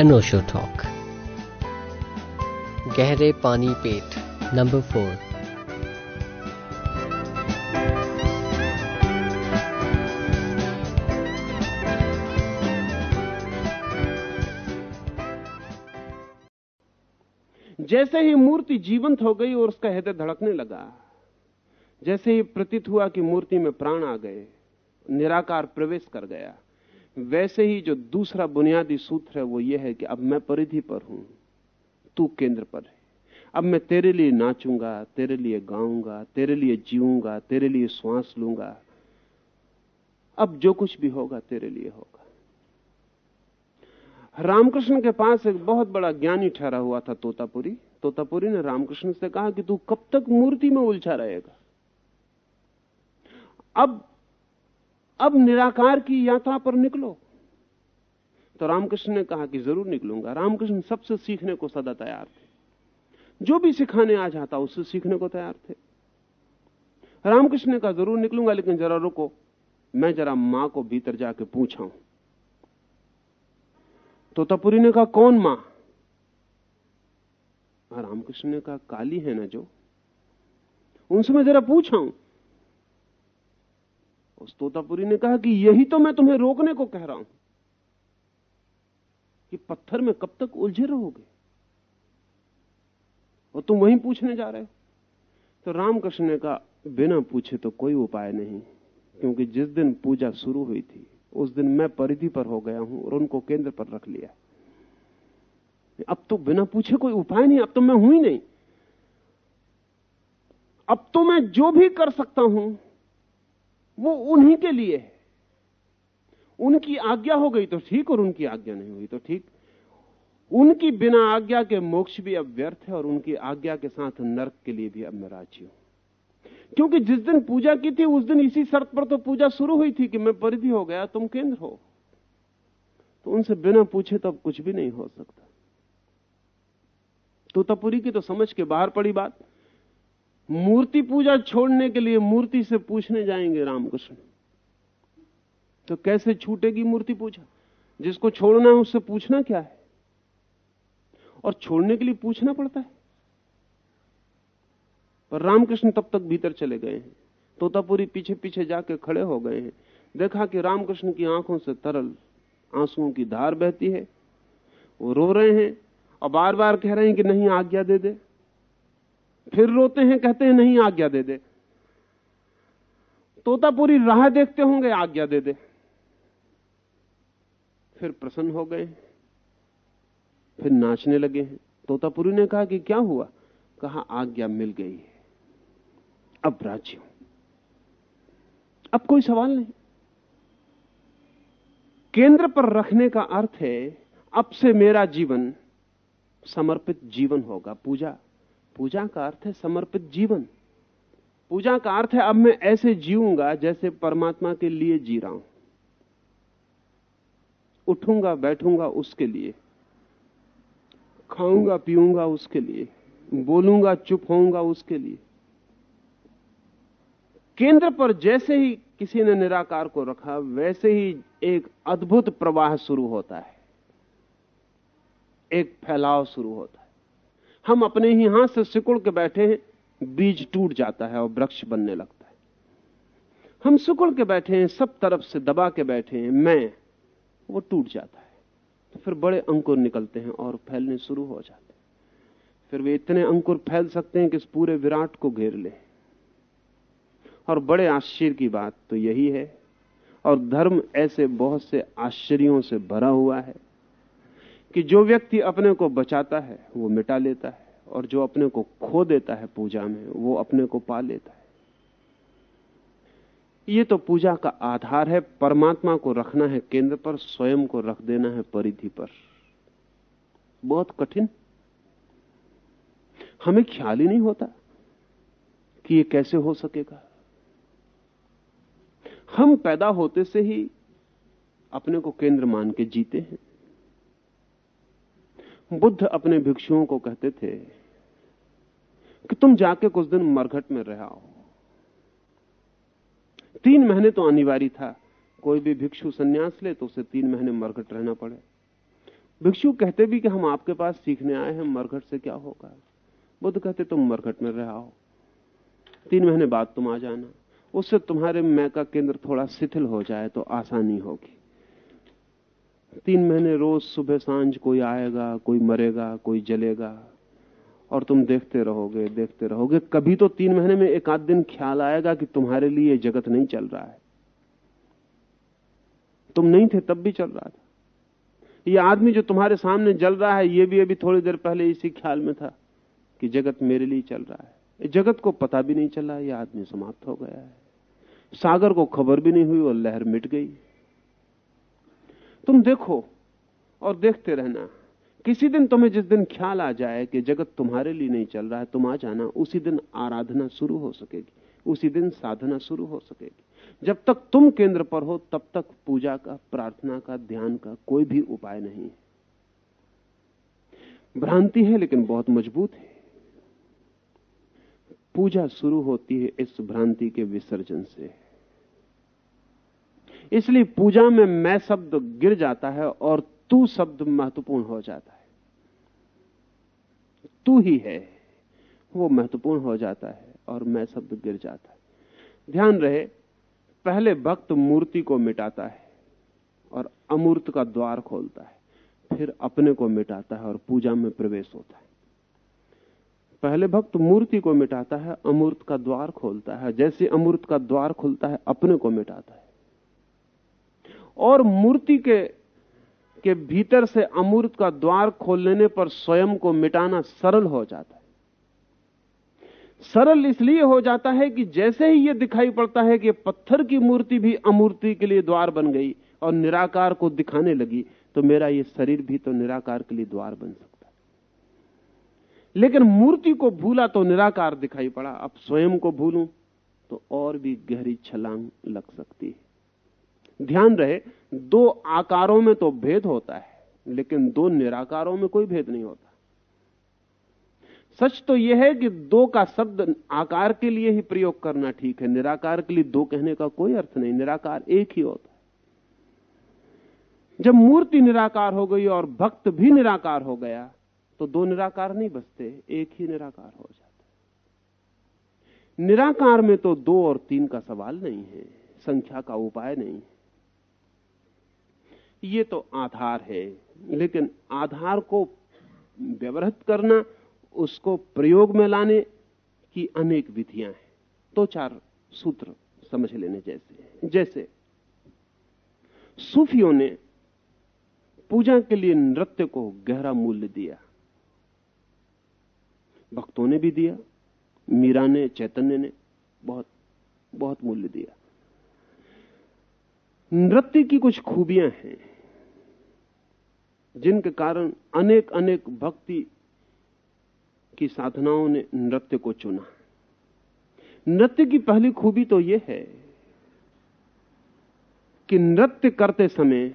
अनोशो talk गहरे पानी पेट number four जैसे ही मूर्ति जीवंत हो गई और उसका हृदय धड़कने लगा, जैसे ही प्रतीत हुआ कि मूर्ति में प्राण आ गए, निराकार प्रवेश कर गया। वैसे ही जो दूसरा बुनियादी सूत्र है वो ये है कि अब मैं परिधि पर हूँ, तू केंद्र पर है। अब मैं तेरे लिए नाचूँगा, तेरे लिए गाऊँगा, तेरे लिए जीऊँगा, तेरे लिए श्वास लूँगा। अब जो कुछ भी होगा तेरे लिए होगा। रामकृष्ण के पास एक बहुत बड़ा ज्ञानी ठहरा हुआ था तोतापुरी। तोतापुरी ने रामकृष्ण से कहा कि तू कब तक मूर्ति में उलझा रहेगा? अब अब निराकार की यात्रा पर निकलो। तो रामकृष्ण ने कहा कि ज़रूर निकलूँगा। रामकृष्ण सबसे सीखने को सदा तैयार थे। जो भी सिखाने आ जाता, उससे सीखने को तैयार थे। रामकृष्ण ने कहा, ज़रूर निकलूँगा, लेकिन जरा रुको। मैं जरा माँ को भीतर जाके पूछाऊं। तो तपुरी ने कहा, कौन माँ? रामकृष्ण ने कहा, काली है ना जो? उनसे मैं जरा पूछाऊं? उस तोतापुरी ने कहा कि यही तो मैं तुम्हें रोकने को कह रहा हूँ कि पत्थर में कब तक उलझे रहोगे? और तुम वहीं पूछने जा रहे हो? तो रामकृष्ण ने कहा, बिना पूछे तो कोई उपाय नहीं, क्योंकि जिस दिन पूजा शुरू हुई थी, उस दिन मैं परिधि पर हो गया हूँ और उनको केंद्र पर रख लिया। अब तो बिना पूछे कोई उपाय नहीं, अब तो मैं हूँ ही नहीं। अब तो मैं जो भी कर सकता हूँ वो उन्हीं के लिए है। उनकी आज्ञा हो गई तो ठीक और उनकी आज्ञा नहीं हुई तो ठीक। उनकी बिना आज्ञा के मोक्ष भी अब व्यर्थ है और उनकी आज्ञा के साथ नरक के लिए भी अब मैं राज़ी हूँ। क्योंकि जिस दिन पूजा की थी, उस दिन इसी शर्त पर तो पूजा शुरू हुई थी कि मैं परिधि हो गया, तुम केंद्र हो। तो उनसे बिना पूछे तो अब कुछ भी नहीं हो सकता। तो तपुरी की तो समझ के बाहर पड़ी बात। मूर्ति पूजा छोड़ने के लिए मूर्ति से पूछने जाएँगे रामकृष्ण। तो कैसे छूटेगी मूर्ति पूजा? जिसको छोड़ना है उससे पूछना क्या है? और छोड़ने के लिए पूछना पड़ता है। पर रामकृष्ण तब तक भीतर चले गए हैं। तोतापुरी पीछे पीछे जाके खड़े हो गए हैं। देखा कि रामकृष्ण की आँखों से तरल आंसुओं की धार बहती है। वो रो रहे हैं और बार बार कह रहे हैं कि नहीं आज्ञा दे दे। फिर रोते हैं, कहते हैं, नहीं, आज्ञा दे दे। तोतापुरी राह देखते होंगे, आज्ञा दे दे। फिर प्रसन्न हो गए, फिर नाचने लगे हैं। तोतापुरी ने कहा कि क्या हुआ? कहा, आज्ञा मिल गई है। अब राज्य अब कोई सवाल नहीं। केंद्र पर रखने का अर्थ है, अब से मेरा जीवन समर्पित जीवन होगा, पूजा। पूजा का अर्थ है समर्पित जीवन। पूजा का अर्थ है, अब मैं ऐसे जीऊँगा जैसे परमात्मा के लिए जी रहा हूँ। उठूँगा, बैठूँगा उसके लिए। खाऊँगा, पीऊँगा उसके लिए। बोलूँगा, चुप होऊँगा उसके लिए। केंद्र पर जैसे ही किसी ने निराकार को रखा, वैसे ही एक अद्भुत प्रवाह शुरू होता है। एक फैलाव शुरू होता है। हम अपने ही हाथ से सिकुड़ के बैठे हैं, बीज टूट जाता है और वृक्ष बनने लगता है। हम सिकुड़ के बैठे हैं, सब तरफ़ से दबा के बैठे हैं, मैं, वो टूट जाता है। तो फिर बड़े अंकुर निकलते हैं और फैलने शुरू हो जाते हैं। फिर वे इतने अंकुर फैल सकते हैं कि इस पूरे विराट को घेर ले। और बड़े आश्चर्य की बात तो यही है, और धर्म ऐसे बहुत से आश्चर्यों से भरा हुआ है कि जो व्यक्ति अपने को बचाता है, वो मिटा लेता है, और जो अपने को खो देता है पूजा में, वो अपने को पा लेता है। ये तो पूजा का आधार है, परमात्मा को रखना है केंद्र पर, स्वयं को रख देना है परिधि पर। बहुत कठिन। हमें ख्याल ही नहीं होता कि ये कैसे हो सकेगा। हम पैदा होते से ही अपने को केंद्र मान के जीते हैं। बुद्ध अपने भिक्षुओं को कहते थे कि तुम जाके कुछ दिन मरघट में रहो तीन महीने तो अनिवार्य था। कोई भी भिक्षु संन्यास ले तो उसे तीन महीने मरघट रहना पड़े। भिक्षु कहते भी कि हम आपके पास सीखने आए हैं, मरघट से क्या होगा? बुद्ध कहते, तुम मरघट में रहा हो तीन महीने बाद तुम आ जाना। उससे तुम्हारे मैं का केंद्र थोड़ा शिथिल हो जाए तो आसानी होगी। तीन महीने रोज सुबह साँझ कोई आएगा, कोई मरेगा, कोई जलेगा, और तुम देखते रहोगे देखते रहोगे। कभी तो तीन महीने में एक आध दिन ख्याल आएगा कि तुम्हारे लिए जगत नहीं चल रहा है। तुम नहीं थे, तब भी चल रहा था। ये आदमी जो तुम्हारे सामने जल रहा है, ये भी अभी थोड़ी देर पहले इसी ख्याल में था कि जगत मेरे लिए चल रहा है। जगत को पता भी नहीं चला यह आदमी समाप्त हो गया है। सागर को खबर भी नहीं हुई और लहर मिट गई। तुम देखो और देखते रहना। किसी दिन तुम्हें जिस दिन ख्याल आ जाए कि जगत तुम्हारे लिए नहीं चल रहा है, तुम आ जाना। उसी दिन आराधना शुरू हो सकेगी। उसी दिन साधना शुरू हो सकेगी। जब तक तुम केंद्र पर हो, तब तक पूजा का, प्रार्थना का, ध्यान का कोई भी उपाय नहीं भ्रांति है, लेकिन बहुत मज़बूत है। पूजा शुरू होती है इस भ्रांति के विसर्जन से। इसलिए पूजा में मैं शब्द गिर जाता है और तू शब्द महत्वपूर्ण हो जाता है। तू ही है, वो महत्वपूर्ण हो जाता है और मैं शब्द गिर जाता है। ध्यान रहे, पहले भक्त मूर्ति को मिटाता है और अमूर्त का द्वार खोलता है, फिर अपने को मिटाता है और पूजा में प्रवेश होता है। पहले भक्त मूर्ति को मिटाता है, अमूर्त का द्वार खोलता है, जैसे अमूर्त का द्वार खुलता है, अपने को मिटाता है। और मूर्ति के के भीतर से अमूर्त का द्वार खोल लेने पर स्वयं को मिटाना सरल हो जाता है। सरल इसलिए हो जाता है कि जैसे ही यह दिखाई पड़ता है कि पत्थर की मूर्ति भी अमूर्ति के लिए द्वार बन गई और निराकार को दिखाने लगी तो मेरा यह शरीर भी तो निराकार के लिए द्वार बन सकता है। लेकिन मूर्ति को भूला तो निराकार दिखाई पड़ा। अब स्वयं को भूलूं तो और भी गहरी छलांग लग सकती है। ध्यान रहे, दो आकारों में तो भेद होता है, लेकिन दो निराकारों में कोई भेद नहीं होता। सच तो यह है कि दो का शब्द आकार के लिए ही प्रयोग करना ठीक है, निराकार के लिए दो कहने का कोई अर्थ नहीं, निराकार एक ही होता है। जब मूर्ति निराकार हो गई और भक्त भी निराकार हो गया तो दो निराकार नहीं बचते, एक ही निराकार हो जाता निराकार में तो दो और तीन का सवाल नहीं है, संख्या का उपाय नहीं है। ये तो आधार है, लेकिन आधार को व्यवहित करना, उसको प्रयोग में लाने की अनेक विधियाँ हैं। दो चार सूत्र समझ लेने जैसे जैसे, सूफियों ने पूजा के लिए नृत्य को गहरा मूल्य दिया। भक्तों ने भी दिया, मीरा ने, चैतन्य ने बहुत बहुत मूल्य दिया। नृत्य की कुछ खूबियाँ हैं। जिनके कारण अनेक अनेक भक्ति की साधनाओं ने नृत्य को चुना। नृत्य की पहली खूबी तो यह है कि नृत्य करते समय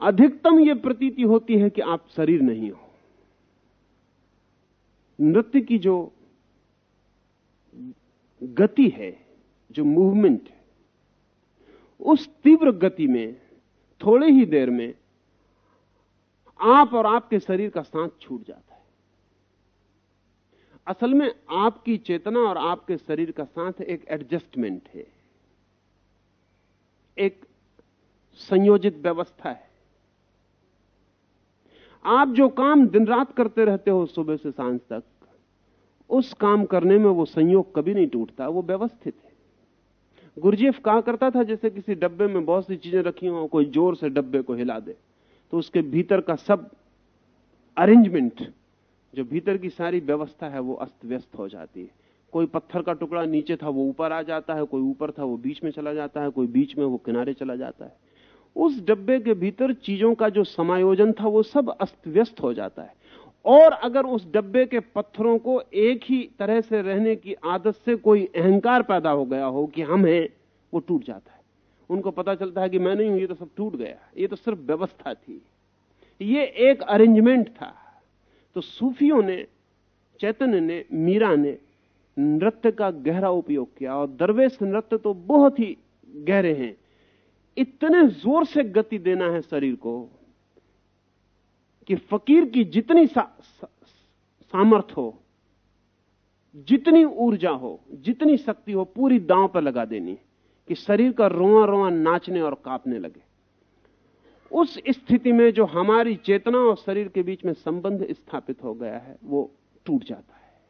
अधिकतम यह प्रतीति होती है कि आप शरीर नहीं हो। नृत्य की जो गति है, जो मूवमेंट है, उस तीव्र गति में थोड़ी ही देर में आप और आपके शरीर का सांस छूट जाता है। असल में आपकी चेतना और आपके शरीर का सांस एक एडजस्टमेंट है। एक संयोजित व्यवस्था है। आप जो काम दिन रात करते रहते हो सुबह से साँझ तक, उस काम करने में वो संयोग कभी नहीं टूटता, वो व्यवस्थित है। गुरजेफ कहा करता था जैसे किसी डब्बे में बहुत सी चीज़ें रखी हो, कोई ज़ोर से डब्बे को हिला दे। तो उसके भीतर का सब अरेंजमेंट जो भीतर की सारी व्यवस्था है, वो अस्त व्यस्त हो जाती है। कोई पत्थर का टुकड़ा नीचे था, वो ऊपर आ जाता है, कोई ऊपर था, वो बीच में चला जाता है, कोई बीच में वो किनारे चला जाता है। उस डब्बे के भीतर चीज़ों का जो समायोजन था, वो सब अस्त व्यस्त हो जाता है। और अगर उस डब्बे के पत्थरों को एक ही तरह से रहने की आदत से कोई अहंकार पैदा हो गया हो कि हम हैं, वो टूट जाता है। उनको पता चलता है कि मैं नहीं हूँ, ये तो सब टूट गया ये तो सिर्फ़ व्यवस्था थी। ये एक अरेंजमेंट था। तो सूफियों ने, चैतन्य ने, मीरा ने नृत्य का गहरा उपयोग किया और दरवेश नृत्य तो बहुत ही गहरे हैं। इतने ज़ोर से गति देना है शरीर को कि फकीर की जितनी सा, सा, सामर्थ हो जितनी ऊर्जा हो जितनी शक्ति हो पूरी दांव पर लगा देनी कि शरीर का रोआ रोआ नाचने और कांपने लगे। उस स्थिति में जो हमारी चेतना और शरीर के बीच में संबंध स्थापित हो गया है वो टूट जाता है।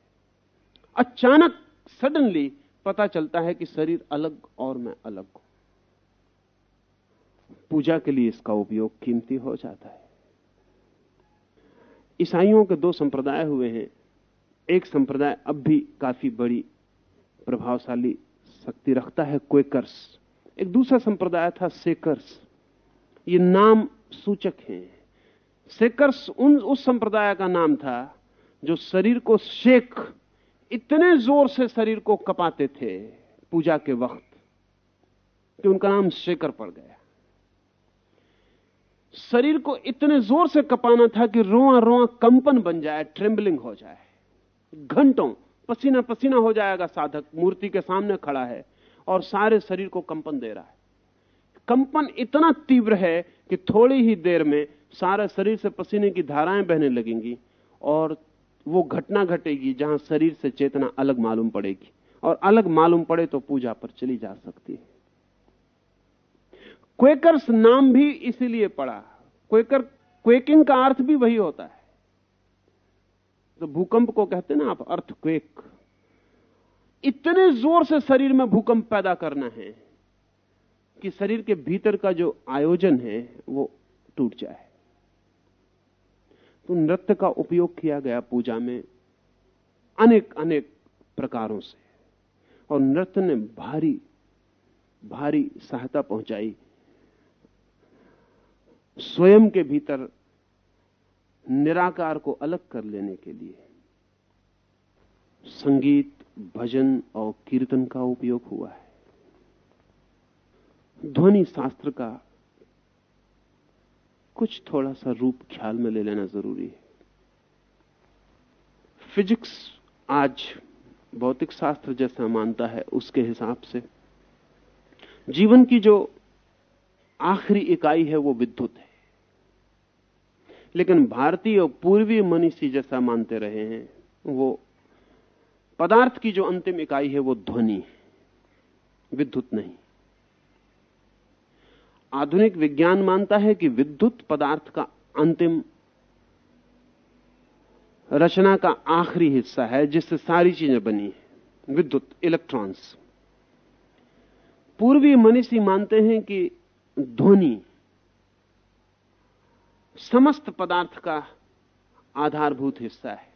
अचानक सडनली पता चलता है कि शरीर अलग और मैं अलग हूँ। पूजा के लिए इसका उपयोग कीमती हो जाता है। ईसाइयों के दो संप्रदाय हुए हैं। एक संप्रदाय अब भी काफ़ी बड़ी, प्रभावशाली शक्ति रखता है, क्वेकर्स। एक दूसरा संप्रदाय था सेकर्स। ये नाम सूचक हैं। सेकर्स उन, उस संप्रदाय का नाम था जो शरीर को शेख इतने ज़ोर से शरीर को कपाते थे पूजा के वक्त कि उनका नाम शेकर पड़ गया। शरीर को इतने ज़ोर से कपाना था कि रोआ रोआ कंपन बन जाए ट्रेम्बलिंग हो जाए। घंटों पसीना पसीना हो जाएगा साधक, मूर्ति के सामने खड़ा है और सारे शरीर को कंपन दे रहा है। कंपन इतना तीव्र है कि थोड़ी ही देर में सारे शरीर से पसीने की धाराएँ बहने लगेंगी और वो घटना घटेगी जहाँ शरीर से चेतना अलग मालूम पड़ेगी और अलग मालूम पड़े तो पूजा पर चली जा सकती है। क्वेकर्स नाम भी इसीलिए पड़ा क्वेकर, क्वेकिंग का अर्थ भी वही होता है। तो भूकंप को कहते ना आप अर्थ क्वेक इतने ज़ोर से शरीर में भूकंप पैदा करना है कि शरीर के भीतर का जो आयोजन है, वो टूट जाए। तो नृत्य का उपयोग किया गया पूजा में अनेक अनेक प्रकारों से। और नृत्य ने भारी भारी सहायता पहुंचाई। स्वयं के भीतर निराकार को अलग कर लेने के लिए संगीत, भजन और कीर्तन का उपयोग हुआ है। ध्वनि शास्त्र का कुछ थोड़ा सा रूप ख्याल में ले लेना ज़रूरी है। फिजिक्स आज भौतिक शास्त्र जैसा मानता है, उसके हिसाब से। जीवन की जो आखिरी इकाई है, वो विद्युत है। लेकिन भारतीय और पूर्वी मनीषी जैसा मानते रहे हैं, वो पदार्थ की जो अंतिम इकाई है वो ध्वनि है, विद्युत नहीं। आधुनिक विज्ञान मानता है कि विद्युत पदार्थ का अंतिम रचना का आखिरी हिस्सा है, जिससे सारी चीज़ें बनी है, विद्युत इलेक्ट्रॉन्स पूर्वी मनीषी मानते हैं कि ध्वनि समस्त पदार्थ का आधारभूत हिस्सा है।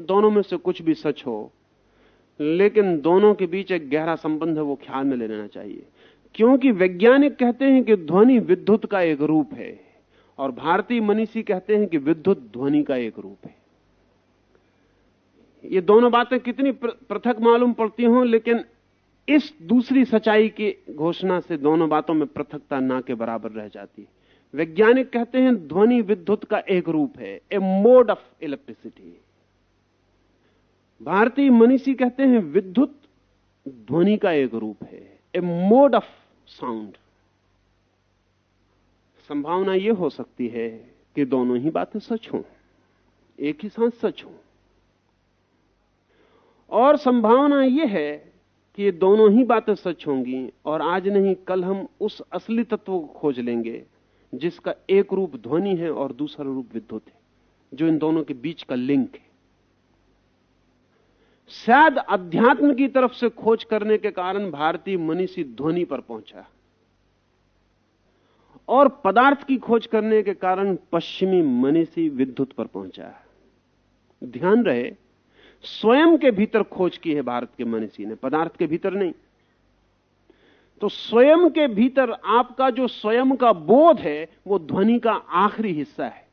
दोनों में से कुछ भी सच हो, लेकिन दोनों के बीच एक गहरा संबंध है, वो ख्याल में ले लेना चाहिए। क्योंकि वैज्ञानिक कहते हैं कि ध्वनि विद्युत का एक रूप है, और भारतीय मनीषी कहते हैं कि विद्युत ध्वनि का एक रूप है। ये दोनों बातें कितनी पृथक मालूम पड़ती हों, लेकिन इस दूसरी सच्चाई की घोषणा से दोनों बातों में पृथकता ना के बराबर रह जाती है। वैज्ञानिक कहते हैं ध्वनि विद्युत का एक रूप है ए मोड ऑफ़ इलेक्ट्रिसिटी भारतीय मनीषी कहते हैं विद्युत ध्वनि का एक रूप है ए मोड ऑफ़ साउंड संभावना यह हो सकती है कि दोनों ही बातें सच हों, एक ही साथ सच हों। और संभावना यह है कि ये दोनों ही बातें सच होंगी, और आज नहीं, कल हम उस असली तत्व को खोज लेंगे जिसका एक रूप ध्वनि है और दूसरा रूप विद्युत है, जो इन दोनों के बीच का लिंक है। शायद अध्यात्म की तरफ़ से खोज करने के कारण भारतीय मनीषी ध्वनि पर पहुँचा और पदार्थ की खोज करने के कारण पश्चिमी मनीषी विद्युत पर पहुँचा ध्यान रहे, स्वयं के भीतर खोज की है भारत के मनीषी ने पदार्थ के भीतर नहीं तो स्वयं के भीतर आपका जो स्वयं का बोध है, वो ध्वनि का आखिरी हिस्सा है।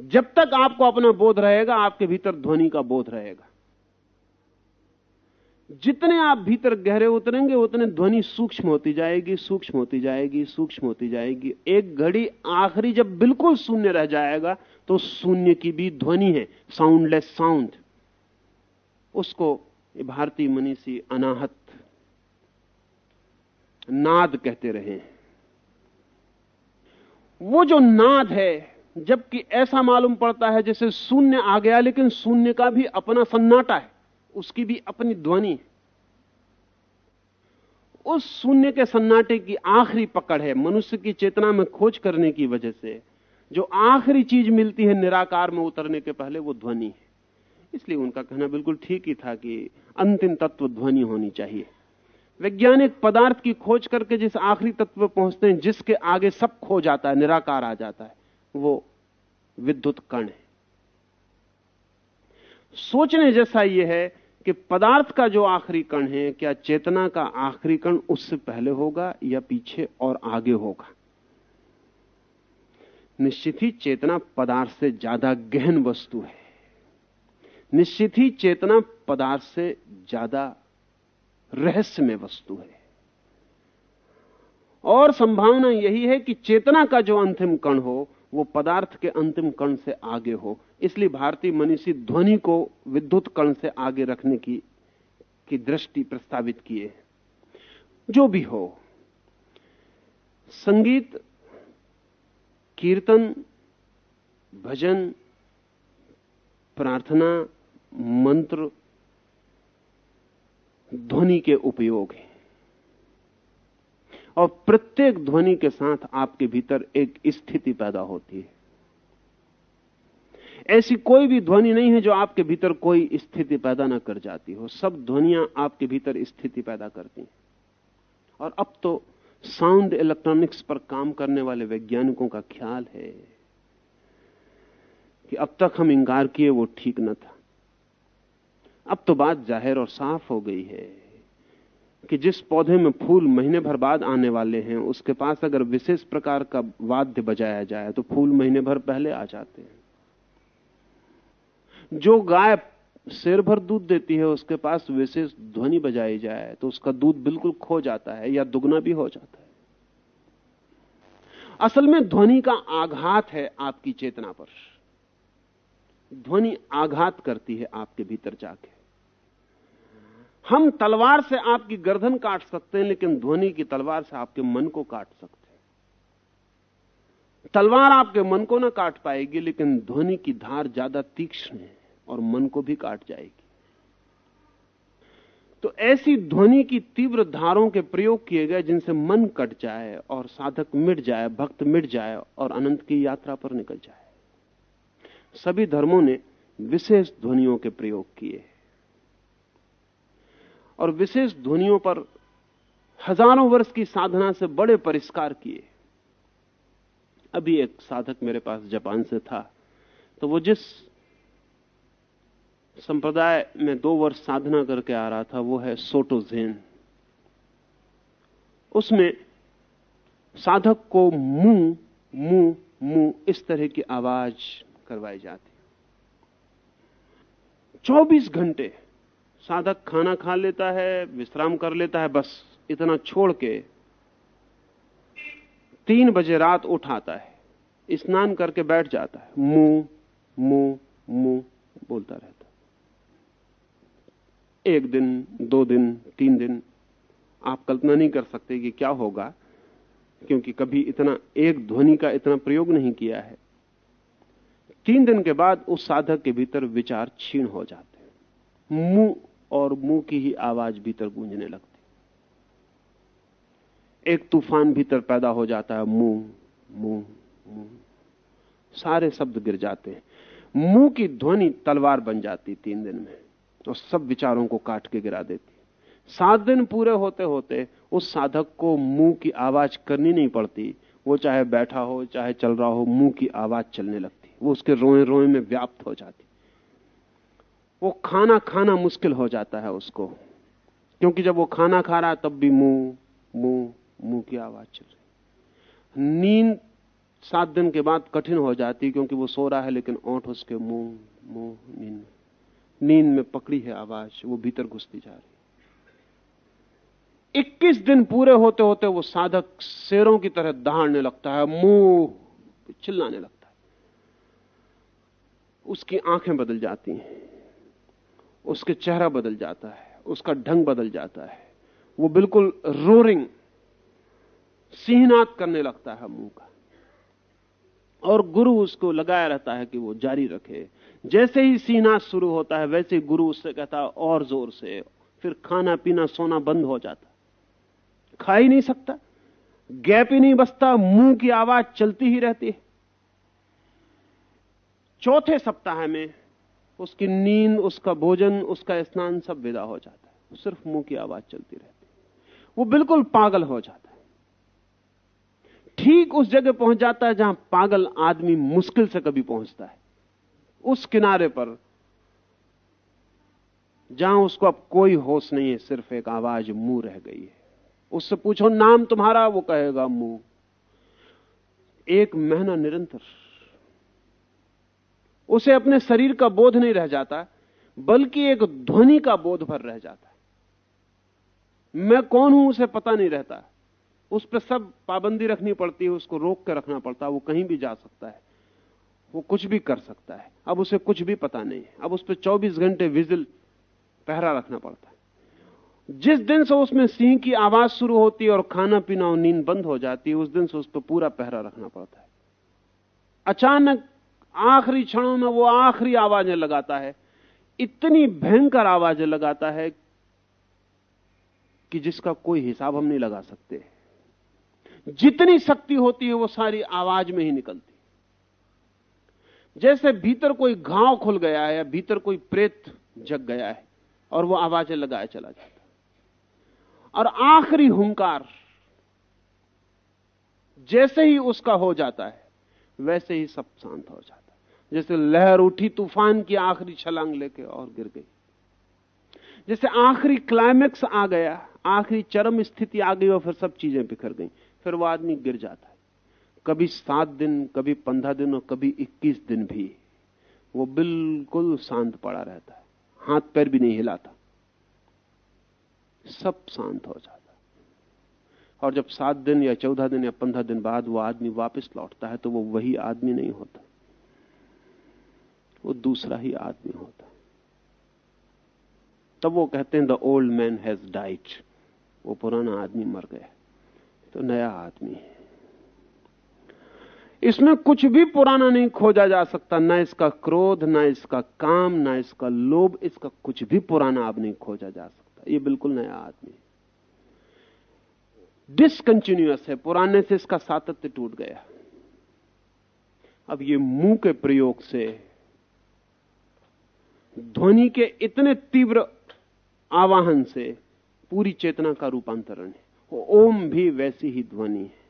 जब तक आपको अपना बोध रहेगा, आपके भीतर ध्वनि का बोध रहेगा। जितने आप भीतर गहरे उतरेंगे, उतने ध्वनि सूक्ष्म होती जाएगी, सूक्ष्म होती जाएगी, सूक्ष्म होती जाएगी। एक घड़ी आखिरी जब बिल्कुल शून्य रह जाएगा तो शून्य की भी ध्वनि है साउंडलेस साउंड उसको भारतीय मनीषी अनाहत नाद कहते रहे हैं। वो जो नाद है, जबकि ऐसा मालूम पड़ता है जैसे शून्य आ गया, लेकिन शून्य का भी अपना सन्नाटा है, उसकी भी अपनी ध्वनि उस शून्य के सन्नाटे की आखिरी पकड़ है मनुष्य की चेतना में खोज करने की वजह से। जो आखिरी चीज़ मिलती है निराकार में उतरने के पहले, वो ध्वनि है। इसलिए उनका कहना बिल्कुल ठीक ही था कि अंतिम तत्व ध्वनि होनी चाहिए। वैज्ञानिक पदार्थ की खोज करके जिस आखिरी तत्व पर पहुँचते हैं, जिसके आगे सब खो जाता है, निराकार आ जाता है, वो विद्युत कण है। सोचने जैसा यह है कि पदार्थ का जो आखिरी कण है, क्या चेतना का आखिरी कण उससे पहले होगा या पीछे और आगे होगा? निश्चित ही चेतना पदार्थ से ज़्यादा गहन वस्तु है। निश्चित ही चेतना पदार्थ से ज़्यादा रहस्यमय वस्तु है। और संभावना यही है कि चेतना का जो अंतिम कण हो, वो पदार्थ के अंतिम कण से आगे हो। इसलिए भारतीय मनीषी ध्वनि को विद्युत कण से आगे रखने की की दृष्टि प्रस्तावित किए जो भी हो, संगीत, कीर्तन, भजन, प्रार्थना, मंत्र ध्वनि के उपयोग हैं। और प्रत्येक ध्वनि के साथ आपके भीतर एक स्थिति पैदा होती है। ऐसी कोई भी ध्वनि नहीं है जो आपके भीतर कोई स्थिति पैदा ना कर जाती हो। सब ध्वनियाँ आपके भीतर स्थिति पैदा करती हैं। और अब तो साउंड इलेक्ट्रॉनिक्स पर काम करने वाले वैज्ञानिकों का ख्याल है कि अब तक हम इंकार किए वो ठीक न था। अब तो बात ज़ाहिर और साफ़ हो गई है कि जिस पौधे में फूल महीने भर बाद आने वाले हैं, उसके पास अगर विशेष प्रकार का वाद्य बजाया जाए तो फूल महीने भर पहले आ जाते हैं। जो गाय शेर भर दूध देती है, उसके पास विशेष ध्वनि बजाई जाए तो उसका दूध बिल्कुल खो जाता है या दुगना भी हो जाता है। असल में ध्वनि का आघात है आपकी चेतना पर। ध्वनि आघात करती है आपके भीतर जाके। हम तलवार से आपकी गर्दन काट सकते हैं, लेकिन ध्वनि की तलवार से आपके मन को काट सकते हैं। तलवार आपके मन को ना काट पाएगी, लेकिन ध्वनि की धार ज़्यादा तीक्ष्ण है और मन को भी काट जाएगी। तो ऐसी ध्वनि की तीव्र धारों के प्रयोग किए गए, जिनसे मन कट जाए और साधक मिट जाए, भक्त मिट जाए और अनंत की यात्रा पर निकल जाए। सभी धर्मों ने विशेष ध्वनियों के प्रयोग किए और विशेष ध्वनियों पर हज़ारों वर्ष की साधना से बड़े परिष्कार किए। अभी एक साधक मेरे पास जापान से था तो वो जिस संप्रदाय में दो वर्ष साधना करके आ रहा था, वो है सोटो जेन उसमें साधक को मुँह मुँह मुँह इस तरह की आवाज़ करवाई जाती 24 घंटे साधक खाना खा लेता है, विश्राम कर लेता है, बस इतना छोड़ के तीन बजे रात उठाता है, स्नान करके बैठ जाता है, मुँह मुँह मुँह बोलता रहता एक दिन, दो दिन, तीन दिन आप कल्पना नहीं कर सकते कि क्या होगा, क्योंकि कभी इतना एक ध्वनि का इतना प्रयोग नहीं किया है। तीन दिन के बाद उस साधक के भीतर विचार क्षीण हो जाते हैं। मुँह और मुँह की ही आवाज़ भीतर गूंजने लगती एक तूफ़ान भीतर पैदा हो जाता है, मुँह मुँह मुँह। सारे शब्द गिर जाते हैं। मुँह की ध्वनि तलवार बन जाती तीन दिन में और सब विचारों को काट के गिरा देती सात दिन पूरे होते होते उस साधक को मुँह की आवाज़ करनी नहीं पड़ती। वो चाहे बैठा हो, चाहे चल रहा हो, मुँह की आवाज़ चलने लगती वो उसके रोए रोए में व्याप्त हो जाती। वो खाना खाना मुश्किल हो जाता है उसको। क्योंकि जब वो खाना खा रहा है, तब भी मुँह मुँह मुँह की आवाज़ चल रही। नींद सात दिन के बाद कठिन हो जाती क्योंकि वो सो रहा है, लेकिन ओंठ उसके मुँह मुँह, नींद नींद में पकड़ी है आवाज़, वो भीतर घुसती जा रही। 21 दिन पूरे होते होते वो साधक शेरों की तरह दहाड़ने लगता है, मुँह चिल्लाने लगता उसकी आँखें बदल जाती हैं। उसके चेहरा बदल जाता है। उसका ढंग बदल जाता है। वो बिल्कुल रोरिंग सिंहनाद करने लगता है मुँह का। और गुरु उसको लगाया रहता है कि वो जारी रखे। जैसे ही सिंहनाद शुरू होता है, वैसे ही गुरु उससे कहता है, और ज़ोर से। फिर खाना पीना सोना बंद हो जाता। खा ही नहीं सकता। गैप ही नहीं बसता मुँह की आवाज़ चलती ही रहती है। चौथे सप्ताह में उसकी नींद, उसका भोजन, उसका स्नान सब विदा हो जाता है। सिर्फ़ मुँह की आवाज़ चलती रहती है। वो बिल्कुल पागल हो जाता है। ठीक उस जगह पहुँच जाता है जहाँ पागल आदमी मुश्किल से कभी पहुँचता है। उस किनारे पर, जहाँ उसको अब कोई होश नहीं है, सिर्फ़ एक आवाज़ मुँह रह गई है। उससे पूछो, नाम तुम्हारा? वो कहेगा, मुँह। एक महीना निरंतर उसे अपने शरीर का बोध नहीं रह जाता, बल्कि एक ध्वनि का बोध भर रह जाता है। मैं कौन हूँ उसे पता नहीं रहता। उस पर सब पाबंदी रखनी पड़ती है, उसको रोक कर रखना पड़ता है, वो कहीं भी जा सकता है। वो कुछ भी कर सकता है। अब उसे कुछ भी पता नहीं है। अब उस पर 24 घंटे विजिल पहरा रखना पड़ता है। जिस दिन से उसमें सिंह की आवाज़ शुरू होती है और खाना पीना और नींद बंद हो जाती है, उस दिन से उस पर पूरा पहरा रखना पड़ता है। अचानक आखिरी क्षणों में वो आखिरी आवाज़ें लगाता है। इतनी भयंकर आवाज़ें लगाता है कि जिसका कोई हिसाब हम नहीं लगा सकते जितनी शक्ति होती है वो सारी आवाज़ में ही निकलती जैसे भीतर कोई घाव खुल गया है या भीतर कोई प्रेत जग गया है और वो आवाज़ें लगाए चला जाता और आखिरी हुंकार जैसे ही उसका हो जाता है वैसे ही सब शांत हो जाता है। जैसे लहर उठी, तूफ़ान की आखिरी छलांग लेके और गिर गई। जैसे आखिरी क्लाइमेक्स आ गया, आखिरी चरम स्थिति आ गई और फिर सब चीज़ें बिखर गई, फिर वो आदमी गिर जाता है। कभी सात दिन, कभी पंद्रह दिन और कभी इक्कीस दिन भी वो बिल्कुल शांत पड़ा रहता है। हाथ पैर भी नहीं हिलाता। सब शांत हो जाता और जब सात दिन या चौदह दिन या पंद्रह दिन बाद वो आदमी वापस लौटता है तो वो वही आदमी नहीं होता। वो दूसरा ही आदमी होता। तब वो कहते हैं the old man has died वो पुराना आदमी मर गया तो नया आदमी है। इसमें कुछ भी पुराना नहीं खोजा जा सकता। ना इसका क्रोध, ना इसका काम, ना इसका लोभ, इसका कुछ भी पुराना अब नहीं खोजा जा सकता। ये बिल्कुल नया आदमी है। डिसकंटिन्यूअस है। पुराने से इसका सातत्य टूट गया। अब ये मुँह के प्रयोग से ध्वनि के इतने तीव्र आवाहन से पूरी चेतना का रूपांतरण है। ओम भी वैसी ही ध्वनि है।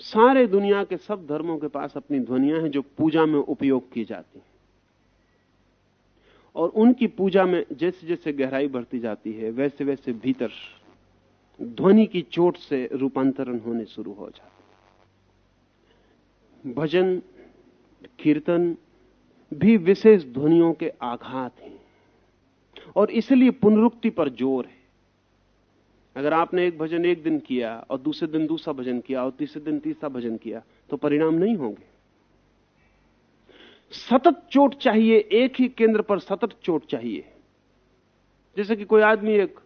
सारे दुनिया के सब धर्मों के पास अपनी ध्वनियाँ हैं जो पूजा में उपयोग की जाती हैं। और उनकी पूजा में जैसे जैसे गहराई बढ़ती जाती है वैसे वैसे भीतर ध्वनि की चोट से रूपांतरण होने शुरू हो जाते भजन, कीर्तन भी विशेष ध्वनियों के आघात हैं और इसलिए पुनरुक्ति पर ज़ोर है। अगर आपने एक भजन एक दिन किया और दूसरे दिन दूसरा भजन किया और तीसरे दिन तीसरा भजन किया तो परिणाम नहीं होंगे। सतत चोट चाहिए, एक ही केंद्र पर सतत चोट चाहिए। जैसे कि कोई आदमी एक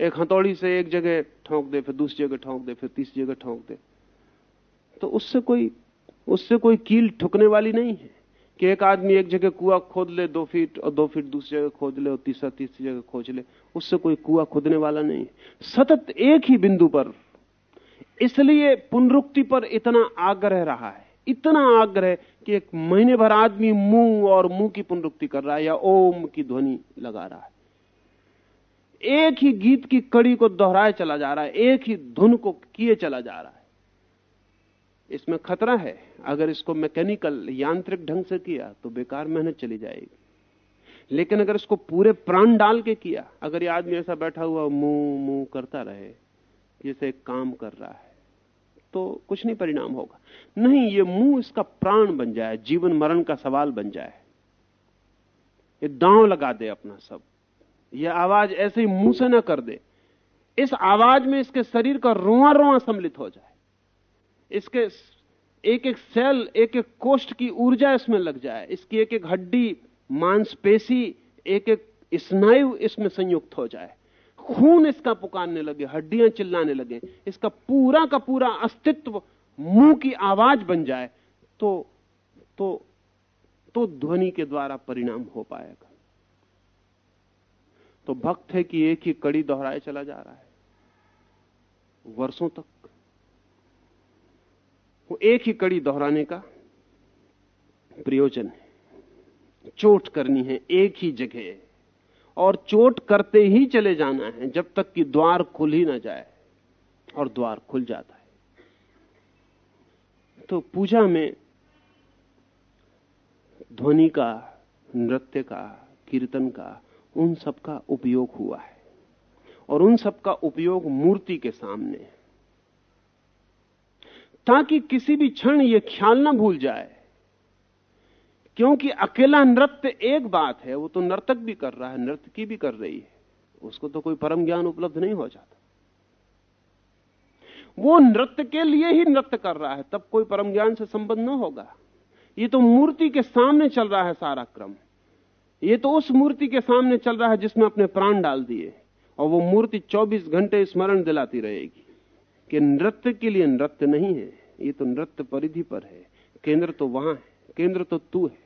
एक हथौड़ी से एक जगह ठोंक दे, फिर दूसरी जगह ठोंक दे, फिर तीसरी जगह ठोंक दे। तो उससे कोई उससे कोई कील ठुकने वाली नहीं है कि एक आदमी एक जगह कुआ खोद ले, दो फीट और दो फीट दूसरी जगह खोद ले और तीसरा, तीसरी जगह खोज ले। उससे कोई कुआ खोदने वाला नहीं सतत एक ही बिंदु पर, इसलिए पुनरुक्ति पर इतना आग्रह रहा है, इतना आग्रह कि एक महीने भर आदमी मुँह और मुँह की पुनरुक्ति कर रहा है या ओम की ध्वनि लगा रहा है। एक ही गीत की कड़ी को दोहराए चला जा रहा है, एक ही धुन को किए चला जा रहा है। इसमें खतरा है, अगर इसको मैकेनिकल, यांत्रिक ढंग से किया तो बेकार मेहनत चली जाएगी। लेकिन अगर इसको पूरे प्राण डाल के किया, अगर ये आदमी ऐसा बैठा हुआ मुँह मुँह करता रहे, जैसे काम कर रहा है तो कुछ नहीं परिणाम होगा। नहीं, ये मुँह इसका प्राण बन जाए, जीवन मरण का सवाल बन जाए। ये दांव लगा दे अपना सब। ये आवाज़ ऐसे ही मुँह से ना कर दे। इस आवाज़ में इसके शरीर का रोआ रोआ सम्मिलित हो जाए। इसके एक एक सेल एक एक कोष्ठ की ऊर्जा इसमें लग जाए। इसकी एक एक हड्डी, मांसपेशी एक एक स्नायु इसमें संयुक्त हो जाए। खून इसका पुकारने लगे, हड्डियाँ चिल्लाने लगे। इसका पूरा का पूरा अस्तित्व मुँह की आवाज़ बन जाए तो तो तो ध्वनि के द्वारा परिणाम हो पाएगा। तो भक्त है कि एक ही कड़ी दोहराए चला जा रहा है। वर्षों तक। वो एक ही कड़ी दोहराने का प्रयोजन है। चोट करनी है एक ही जगह। और चोट करते ही चले जाना है, जब तक कि द्वार खुल ही ना जाए और द्वार खुल जाता है। तो पूजा में ध्वनि का, नृत्य का, कीर्तन का उन सब का उपयोग हुआ है। और उन सब का उपयोग मूर्ति के सामने है। ताकि किसी भी क्षण यह ख्याल ना भूल जाए, क्योंकि अकेला नृत्य एक बात है, वो तो नर्तक भी कर रहा है नृत्य की भी कर रही है, उसको तो कोई परम ज्ञान उपलब्ध नहीं हो जाता। वो नृत्य के लिए ही नृत्य कर रहा है, तब कोई परम ज्ञान से संबंध न होगा। ये तो मूर्ति के सामने चल रहा है सारा क्रम। ये तो उस मूर्ति के सामने चल रहा है जिसमें अपने प्राण डाल दिए और वो मूर्ति 24 घंटे स्मरण दिलाती रहेगी कि नृत्य के लिए नृत्य नहीं है, ये तो नृत्य परिधि पर है। केंद्र तो वहाँ है, केंद्र तो तू है,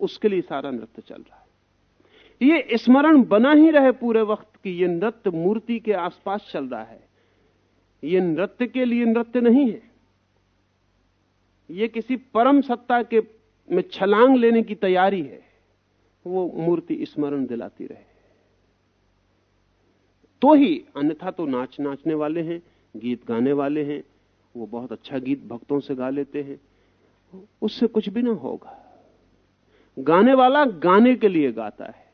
उसके लिए सारा नृत्य चल रहा है। ये स्मरण बना ही रहे पूरे वक्त कि ये नृत्य मूर्ति के आसपास चल रहा है। ये नृत्य के लिए नृत्य नहीं है। ये किसी परम सत्ता के में छलांग लेने की तैयारी है। वो मूर्ति स्मरण दिलाती रहे। तो ही अन्यथा तो नाच नाचने वाले हैं, गीत गाने वाले हैं, वो बहुत अच्छा गीत भक्तों से गा लेते हैं। उससे कुछ भी ना होगा। गाने वाला गाने के लिए गाता है।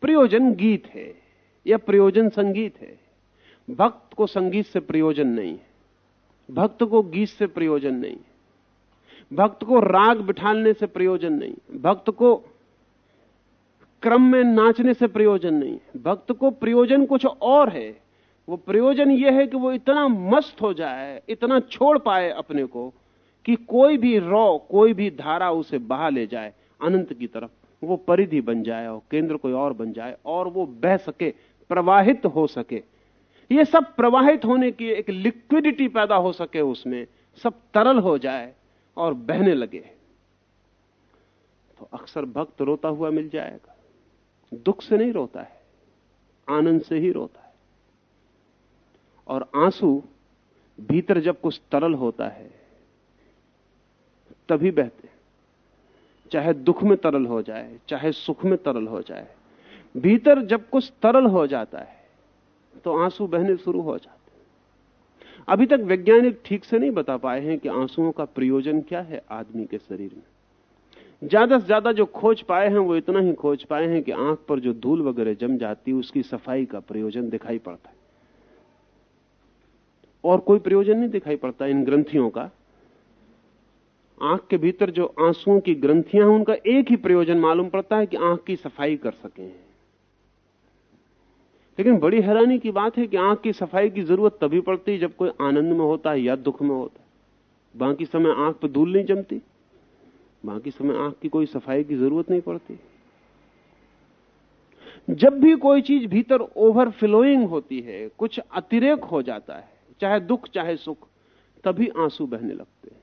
प्रयोजन गीत है, या प्रयोजन संगीत है। भक्त को संगीत से प्रयोजन नहीं है। भक्त को गीत से प्रयोजन नहीं भक्त को राग बिठालने से प्रयोजन नहीं, भक्त को क्रम में नाचने से प्रयोजन नहीं, भक्त को प्रयोजन कुछ और है। वो प्रयोजन यह है कि वो इतना मस्त हो जाए, इतना छोड़ पाए अपने को, कि कोई भी रॉ, कोई भी धारा उसे बहा ले जाए, अनंत की तरफ़। वो परिधि बन जाए और केंद्र कोई और बन जाए, और वो बह सके, प्रवाहित हो सके। ये सब प्रवाहित होने की एक लिक्विडिटी पैदा हो सके उसमें, सब तरल हो जाए। और बहने लगे। तो अक्सर भक्त रोता हुआ मिल जाएगा। दुख से नहीं रोता है, आनंद से ही रोता है। और आँसू भीतर जब कुछ तरल होता है, तभी बहते चाहे दुख में तरल हो जाए, चाहे सुख में तरल हो जाए, भीतर जब कुछ तरल हो जाता है तो आँसू बहने शुरू हो जाते अभी तक वैज्ञानिक ठीक से नहीं बता पाए हैं कि आंसुओं का प्रयोजन क्या है आदमी के शरीर में। ज़्यादा से ज़्यादा जो खोज पाए हैं, वो इतना ही खोज पाए हैं कि आँख पर जो धूल वगैरह जम जाती है, उसकी सफ़ाई का प्रयोजन दिखाई पड़ता है। और कोई प्रयोजन नहीं दिखाई पड़ता इन ग्रंथियों का। आँख के भीतर जो आंसुओं की ग्रंथियाँ हैं, उनका एक ही प्रयोजन मालूम पड़ता है कि आँख की सफ़ाई कर सकें। लेकिन बड़ी हैरानी की बात है कि आँख की सफ़ाई की ज़रूरत तभी पड़ती है जब कोई आनंद में होता है या दुख में होता है। बाकी समय आँख पर धूल नहीं जमती। बाकी समय आँख की कोई सफ़ाई की ज़रूरत नहीं पड़ती। जब भी कोई चीज़ भीतर ओवरफ्लोइंग होती है, कुछ अतिरेक हो जाता है, चाहे दुख, चाहे सुख, तभी आँसू बहने लगते हैं।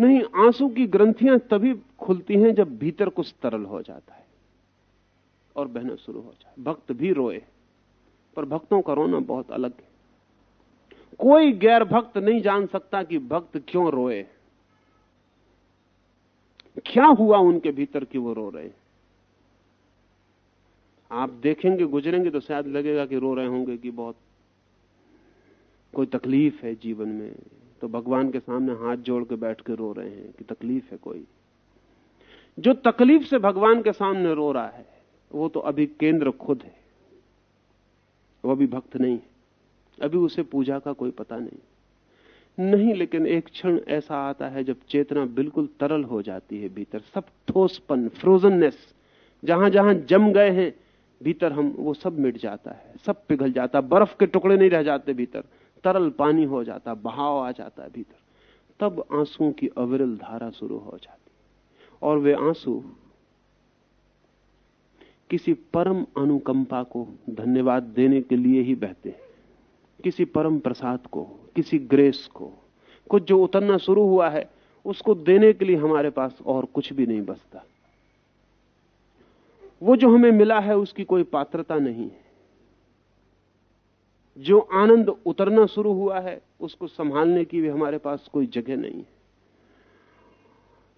नहीं, आँसू की ग्रंथियाँ तभी खुलती हैं जब भीतर कुछ तरल हो जाता है। और बहना शुरू हो जाए। भक्त भी रोए, पर भक्तों का रोना बहुत अलग है। कोई गैर भक्त नहीं जान सकता कि भक्त क्यों रोए। क्या हुआ उनके भीतर कि वो रो रहे? आप देखेंगे, गुजरेंगे तो शायद लगेगा कि रो रहे होंगे कि बहुत कोई तकलीफ़ है जीवन में। तो भगवान के सामने हाथ जोड़ के बैठ के रो रहे हैं कि तकलीफ़ है कोई। जो तकलीफ़ से भगवान के सामने रो रहा है वो तो अभी केंद्र खुद है। वो अभी भक्त नहीं है। अभी उसे पूजा का कोई पता नहीं। नहीं, लेकिन एक क्षण ऐसा आता है जब चेतना बिल्कुल तरल हो जाती है भीतर। सब ठोसपन, फ्रोजननेस जहाँ जहाँ जम गए हैं, भीतर हम, वो सब मिट जाता है। सब पिघल जाता है बर्फ़ के टुकड़े नहीं रह जाते भीतर। तरल पानी हो जाता, बहाव आ जाता है भीतर। तब आंसुओं की अविरल धारा शुरू हो जाती और वे आँसू किसी परम अनुकंपा को धन्यवाद देने के लिए ही बहते हैं। किसी परम प्रसाद को, किसी ग्रेस को, कुछ जो उतरना शुरू हुआ है, उसको देने के लिए हमारे पास और कुछ भी नहीं बचता। वो जो हमें मिला है, उसकी कोई पात्रता नहीं है। जो आनंद उतरना शुरू हुआ है, उसको संभालने की भी हमारे पास कोई जगह नहीं है।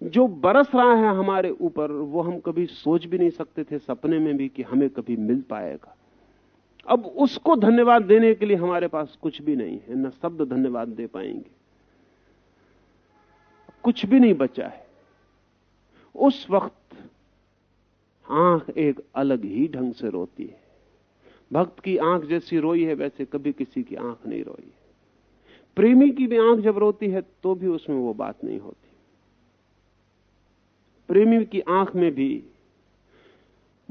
जो बरस रहा है हमारे ऊपर, वो हम कभी सोच भी नहीं सकते थे, सपने में भी कि हमें कभी मिल पाएगा। अब उसको धन्यवाद देने के लिए हमारे पास कुछ भी नहीं है, न शब्द धन्यवाद दे पाएँगे। कुछ भी नहीं बचा है। उस वक्त आँख एक अलग ही ढंग से रोती है। भक्त की आँख जैसी रोई है, वैसे कभी किसी की आँख नहीं रोई है। प्रेमी की भी आँख जब रोती है तो भी उसमें वो बात नहीं होती। प्रेमी की आँख में भी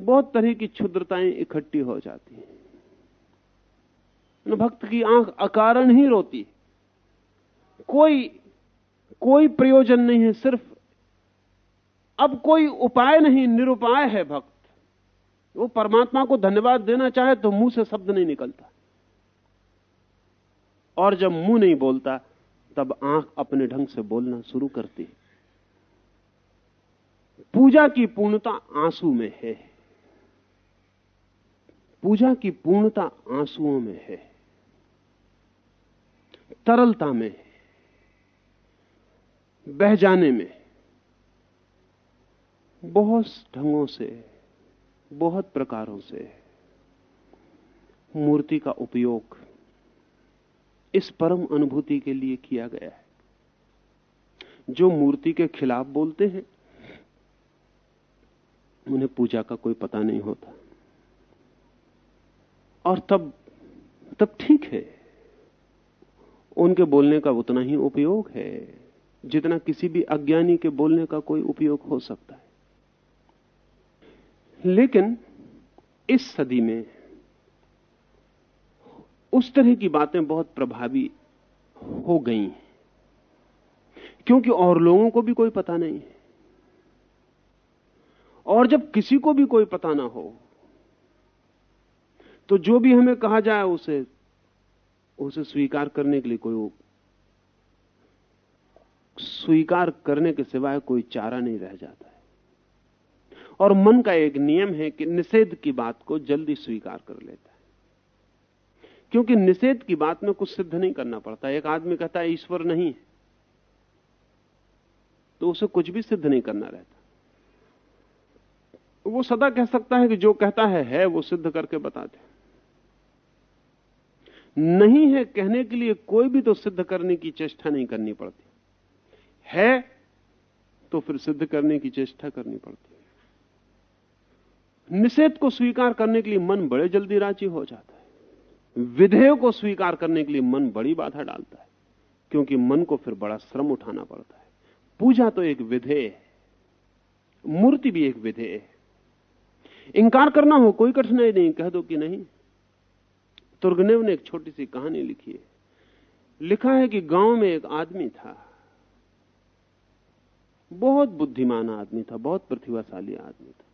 बहुत तरह की क्षुद्रताएँ इकट्ठी हो जाती हैं। भक्त की आँख अकारण ही रोती कोई कोई प्रयोजन नहीं है, सिर्फ़ अब कोई उपाय नहीं, निरुपाय है भक्त। वो परमात्मा को धन्यवाद देना चाहे तो मुँह से शब्द नहीं निकलता। और जब मुँह नहीं बोलता, तब आँख अपने ढंग से बोलना शुरू करती है। पूजा की पूर्णता आँसू में है। पूजा की पूर्णता आंसुओं में है। तरलता में, बह जाने में, बहुत ढंगों से, बहुत प्रकारों से मूर्ति का उपयोग इस परम अनुभूति के लिए किया गया है। जो मूर्ति के खिलाफ बोलते हैं उन्हें पूजा का कोई पता नहीं होता। और तब तब ठीक है। उनके बोलने का उतना ही उपयोग है, जितना किसी भी अज्ञानी के बोलने का कोई उपयोग हो सकता है। लेकिन इस सदी में उस तरह की बातें बहुत प्रभावी हो गई हैं, क्योंकि और लोगों को भी कोई पता नहीं है। और जब किसी को भी कोई पता ना हो तो जो भी हमें कहा जाए उसे उसे स्वीकार करने के लिए कोई स्वीकार करने के सिवाय कोई चारा नहीं रह जाता है। और मन का एक नियम है कि निषेध की बात को जल्दी स्वीकार कर लेता है। क्योंकि निषेध की बात में कुछ सिद्ध नहीं करना पड़ता। एक आदमी कहता है, ईश्वर नहीं है। तो उसे कुछ भी सिद्ध नहीं करना रहता। वो सदा कह सकता है कि जो कहता है है, वो सिद्ध करके बता दे। नहीं है कहने के लिए कोई भी तो सिद्ध करने की चेष्टा नहीं करनी पड़ती। है तो फिर सिद्ध करने की चेष्टा करनी पड़ती निषेध को स्वीकार करने के लिए मन बड़े जल्दी राज़ी हो जाता है। विधेय को स्वीकार करने के लिए मन बड़ी बाधा डालता है, क्योंकि मन को फिर बड़ा श्रम उठाना पड़ता है। पूजा तो एक विधेय है, मूर्ति भी एक विधेय है। इंकार करना हो, कोई कठिनाई नहीं, कह दो कि नहीं। तुर्गनेव ने एक छोटी सी कहानी लिखी है। लिखा है कि गाँव में एक आदमी था। बहुत बुद्धिमान आदमी था, बहुत प्रतिभाशाली आदमी था।